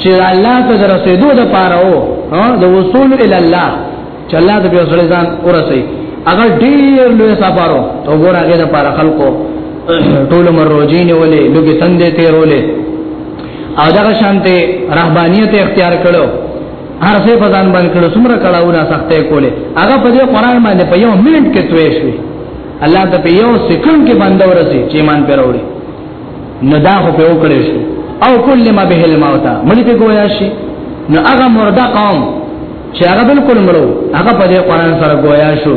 چې الله ته رسیدو د پاره وو د وصول ال الله چې الله د بیا سره ځان ورسي هغه ډېر لوی سفر وو تو ګور هغه د پاره خلکو ټول مر روزي نیولې لوګي تندې تیرولې او دا شانته رهبانيت اختیار کړو هر څه په ځان باندې کړو څومره کړهونه سختې کولې هغه په دې قران باندې په یو منټ کې توې شوې الله ته په یو سکند کې باندې ورسي چې ایمان پر وړي نو دا خو په وکړې شو او کل ما به الموت مړي ته گویا شي نو هغه مردا قوم چې هغه بالکل مړو هغه په دې قران سره گویا شو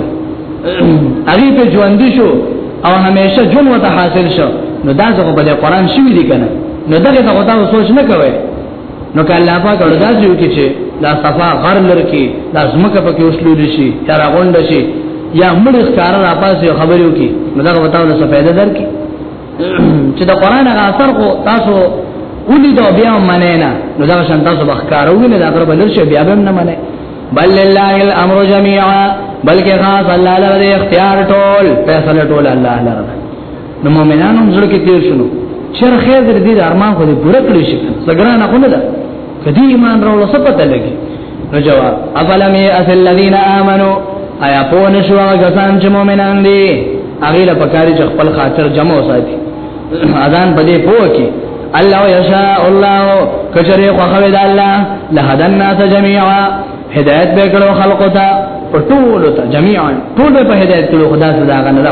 هغه په ژوند شو او همیشه جون وته حاصل شو نو دا څه په دې قران شوی دی کنه نو دغه ته غوډا سوچ نه کوي نو که الله پاک اړه داسې وکړي چې دا صفا غر لرکی دا زمکه پکې وسلول شي یا راغونډ شي یا مړ ښکار را پاسې خبرې وکړي نو دا وتاو له فائدہ درکې چې دا قران هغه اثر کو تاسو ولید او بیا منه نه نو دا شان تاسو بخکارو نه دا پر بلل شي بیا به نه منه بل لله الامر جميعا بلکې خاص الله لپاره اختیار ټول فیصله ټول الله لپاره نو مؤمنانو هم زړه کې تیر شنو چر خیر دې دې ارمان خو دې پوره کړی شي سګران خو نه ده کدی ایمان راول څه پته لګي نو جواب افلم یاس الذین آمنو آیا په نشو غسان چې مؤمنان دي هغه له پکاري چې خپل خاطر جمع وساتي اذان بده پوه کې الله یشاء الله کچره خو خوي د الله لهدا الناس جميعا هدایت به کړو خلقو ته په ټولو ته جميعا ټول په هدایت کړو خدا سزا غنه ده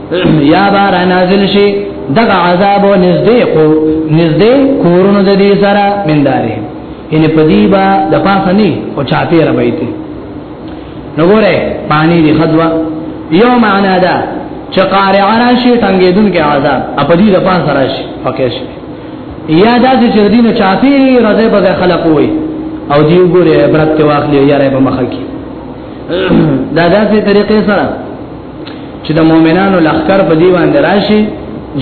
یا بار نازل شي دغه عذاب او نزدې کو نزدې کورونو د دې سره منداري ان پدیبا د پاسه نه او چاپی را بایته نو ګوره پانی دی خدوا یو معنا ده چې قارع راشي ټنګېدون کې عذاب اپدی د پاسه راشي پکې شي یا دا چې دین چاپی رضه به خلق وي او دی ګوره عبرت واخلي یا رې په مخه کې دا داسې طریقې سره چې د مؤمنانو لخر په دی باندې راشي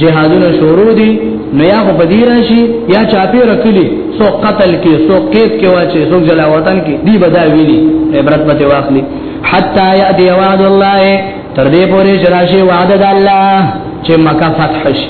جهادونه شروع دي نو یا په دی راشي یا چاپی رکلی سو قتل کې سو قید کې واچي سو جلا وطن کې دی بدا ویلي عبرت به واخلي حتا یاتی وعد الله تر دې پورې چې راشي وعده د الله چې مکه فتح شي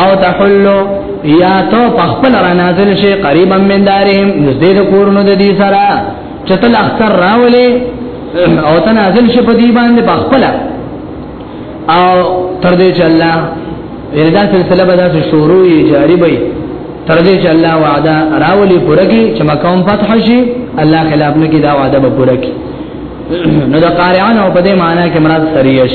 او تحلو یا تو پخپل را نازل شي قریبا من دارهم نزدې د کورونو د دې سره چتل اختر راولې او ته نازل شي په دې باندې پخپل او تر دې چې الله وردا سلسله به تاسو شروع یې جاری وي تر دې چې الله وعده راولي پوره کی چې مکوم فتح شي الله خلاف نه کی دا وعده به پوره کی نو د قارعان او په دې معنی کې مراد سریش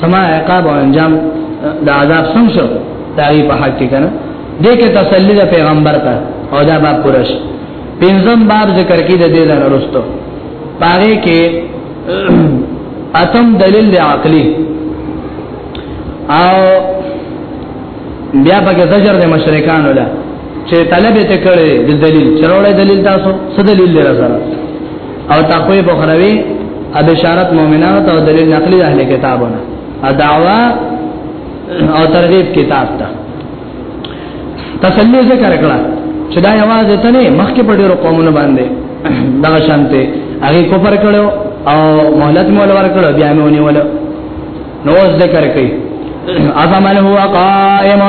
سما عقاب او انجام د عذاب سم شو داغي په حق کې کنه دې کې تسلی د پیغمبر ته او دا باب پرش پنځم باب ذکر کې د دې لپاره وروسته پاره کې اتم دلیل دی عقلی او بیا پکې زجر د مشرکان ولا چې طلب ته کړي د دلیل چروړې دلیل تاسو څه دلیل لري سره او تقوی بخروی او بشارت مؤمنانو ته دلیل نقلی اهل کتابونه او دعوا او ترغیب کتاب ته تسلی ذکر کړه چې دا یوازې ته نه مخکې په ډیرو قومونو باندې دا شانته هغه کفر کړو او مهلت مولا ور کړو بیا مونږ ونیول نو ذکر کوي افمن هو قائم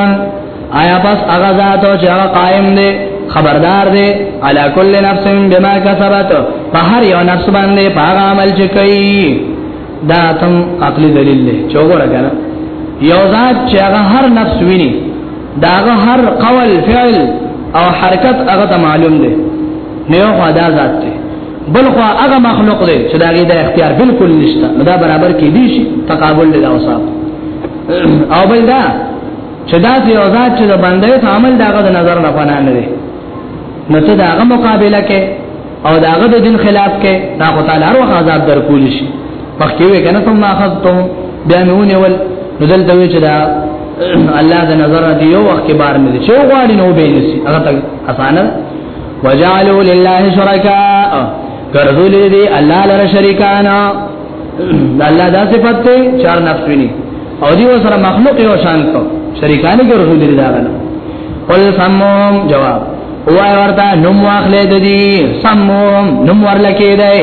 آیا پس هغه ذات چې هغه قائم دی خبردار دی علی کل نفس بما کسبت په هر یو نفس باندې په هغه عمل چې کوي دا تم عقلی دلیل دی چې وګوره کنه یو ذات چې هغه هر نفس ویني دا هغه هر قول فعل او حرکت هغه ته معلوم دی نه یو خدا ذات دی بل خو هغه مخلوق دی چې دا غي د اختیار بالکل نشته نو دا برابر کې دي شي تقابل له اوصاف او بل دا چې دا یو ذات چې د باندې ته عمل داغه د نظر نه پناه نه دی نو ته داغه مقابله کې او داغه د دین خلاف کې دا خو تعالی هر وخت عذاب درکول شي مخکې وې کنه ثم اخذتم بیا میونه ول نو دلته وی چې دا الله د نظر دی یو وخت کې بار نه دی چې غواړي نو به نسی هغه ته اسانه وجعلوا لله شرکاء ګرځول دي الله لره شریکان الله دا صفات ته چار نفس ویني او دی سره مخلوق یو شان کو شریکان ګرځول دي دا غنه قل سموم جواب وای ورته نوم واخلې د دې سموم نوم ورلکې دی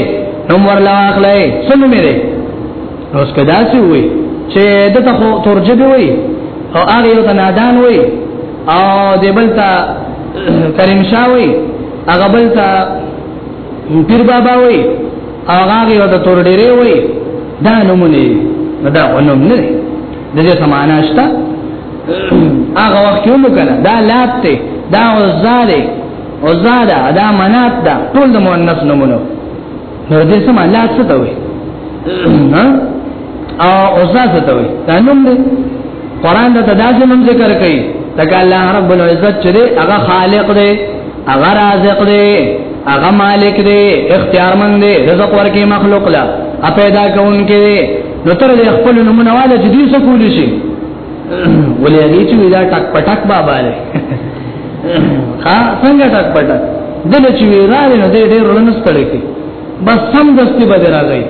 نوم ورلا واخلې سن مې دی اوس کدا سی وي چې دته خو ترجبه وي او هغه یو ته نادان وي او دیبلتا کریم شاوی هغه بلتا پیر بابا وی هغه یو د تور ډیره وی دا نمونه دا ونوم نه د دې سمانه شته هغه وخت یو کړه دا لات ته دا وزاده وزاده دا منات دا ټول د مؤنث نمونه نو دې سم الله څه ته وي ها او اوسا څه ته وي دا نوم دې قران د تداسې نوم ذکر کوي تکا الله رب العزت چې هغه خالق دی هغه رازق دی هغه مالک دی اختیارمند دی رزق ورکې مخلوق لا پیدا کوونکې دی نو تر دې خپل نمونه والا چې دې څه کولی شي ولې دې چې دا ټک پټک بابا دی ها څنګه ټک پټه دل چې ویرال نو دې ډېر لنستړ کی بس سم دستي به راغی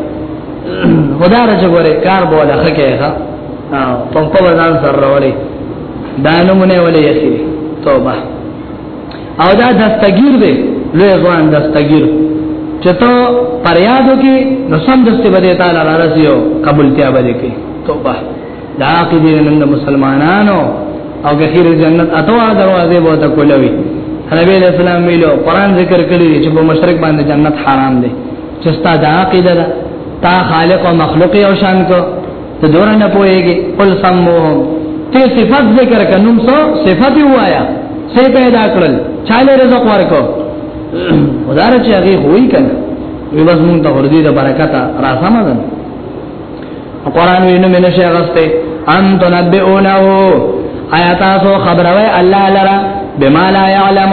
خدا راځه ګوره کار بوله خکه ها په په ځان سره راولې دا نمونه ولې یسي توبه او دا دستګیر دی لوی ځوان دستګیر چې ته پریادو کې نو سم دستي به تعالی راځيو قبولتیا به کې توبه دا کې دې نن د مسلمانانو او کثیر جنت اتوا دروازه به ته کولوي نبی علیہ السلام ویلو قران ذکر کړی چې په مشرک باندې جنت حرام دی چې ستا دا عقیده ده تا خالق او مخلوق یو شان کو ته دور نه پويږي قل سموهم ته صفات ذکر کنوم سو صفات وایا سه پیدا کړل چاله رزق ورکو ودار چې هغه وای کنه وی بس مونږ ته ورته د برکت را سمه ده قران وینو مینه شي غسته ان تنبئونه آیا تاسو خبروي الله لرا بما لا يعلم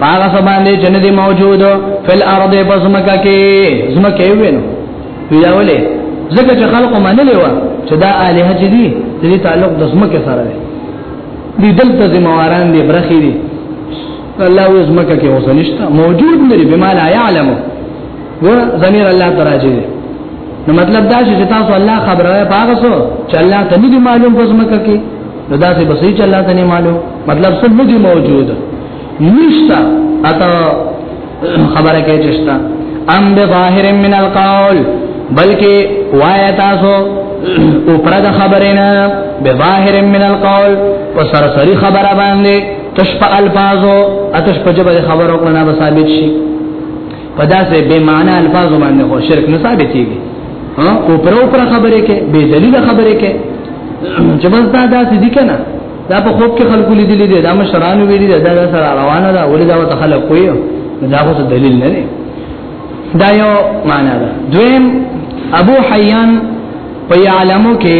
پاغه سباندې چې ندي موجود فل ارض بسمکه کې زمکه وینو ویاولې زکه چې خلق منلې و چې دا الہ چې دي د دې تعلق د زمکه سره دی دې دلته زمواران دي برخې دي الله وې زمکه کې اوسنشت موجود نه دی بما لا يعلم ګور ضمیر الله تراجه نو مطلب دا چې تاسو الله خبره پاغه سو چې الله ته نه معلوم پزمکه کې نو دا څه بسې چې الله ته نه معلوم مطلب څه نه دی موجود نشتا اته خبره کې چشتا ام به ظاهر من القول بلکې وایا تاسو او پر د خبره نه به ظاهر من القول وسر سری خبره باندې تشپ الفاظو اتش په جبه خبرو کنا به ثابت شي په داسې بې معنی الفاظ باندې خو شرک نه ثابتېږي ها او پر او پر خبره کې بې دلیل خبره کې چې بس دا داسې دي کنه دا په خوب کې خلکو لیدلې دي دا مشرانو ویلي دا دا سره روانه ده ولې دا وته خلک کوي دا خو دلیل نه دی دا یو معنا ده دویم ابو حیان په علمو کې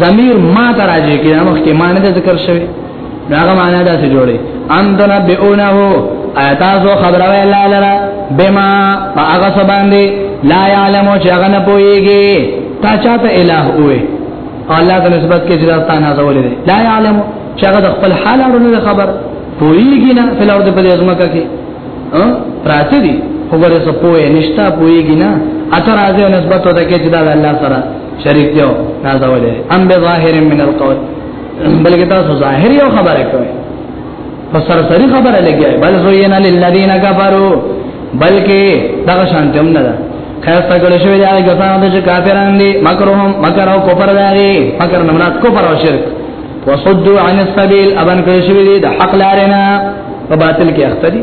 ضمیر ما تراجه کې مخکې معنی ذکر شوی داغه معنا دا څه جوړي ان تنبئونه ایت ازو خبره ویل لرا بما هغه سباندې لا يعلم چې هغه نه پويږي تا چاته الہ وې الله د نسبت کې جدا ستانه زولې دي لا يعلم چې هغه د خپل حال اړه خبر پويږي نه په لور د په ازمه کې ها پراته دي خبره څه پوي نشتا پويږي نه اثر ازو نسبت ته کې جدا الله سره شریک دیو نازولې ام بظاهر من القول بلکې تاسو ظاهر یو خبره کوي په سرسری خبره لګي بل زوینا للذین کفروا بلکې دا شانته هم نه ده خیرسته کړی شوی دی هغه کسان چې کافران دي مکرهم مکر او کفر دی مکر نه مراد کفر او شرک وصدوا عن السبيل ابن کړی شوی دی د حق لارې نه په باطل کې اخته دي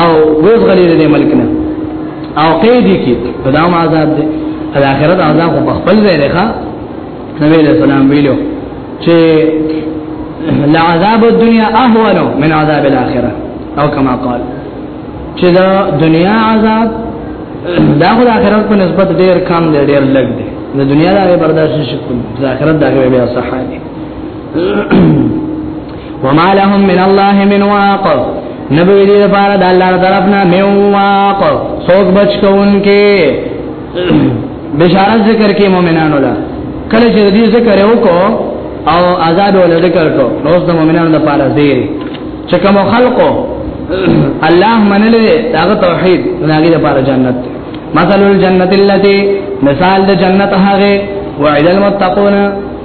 او ویز غلی دې ملک نه او قید کی خدام آزاد دې الاخرت آزاد خو خپل ځای دی ښا نبی له سلام ویلو چې لا عذاب الدنيا اهون من عذاب الاخره او کما قال چې دا دنیا عذاب دا خو د آخرت په نسبت ډیر کم دی ډیر لږ دی د دنیا دا برداشت شي کوم د آخرت دا به بیا صحه دی وما لهم من الله من واق نبی دې لپاره د الله طرفنا من واق څوک بچ کوونکې بشارت ذکر کې مؤمنانو لا کله چې دې ذکر وکړو او آزاد ول ذکر کو نو د مؤمنانو لپاره زیر چې کوم خلقو الله منل داغه توحید ناګه لپاره جنت مثل الجنت التي مثال د جنت هغه وعد المتقون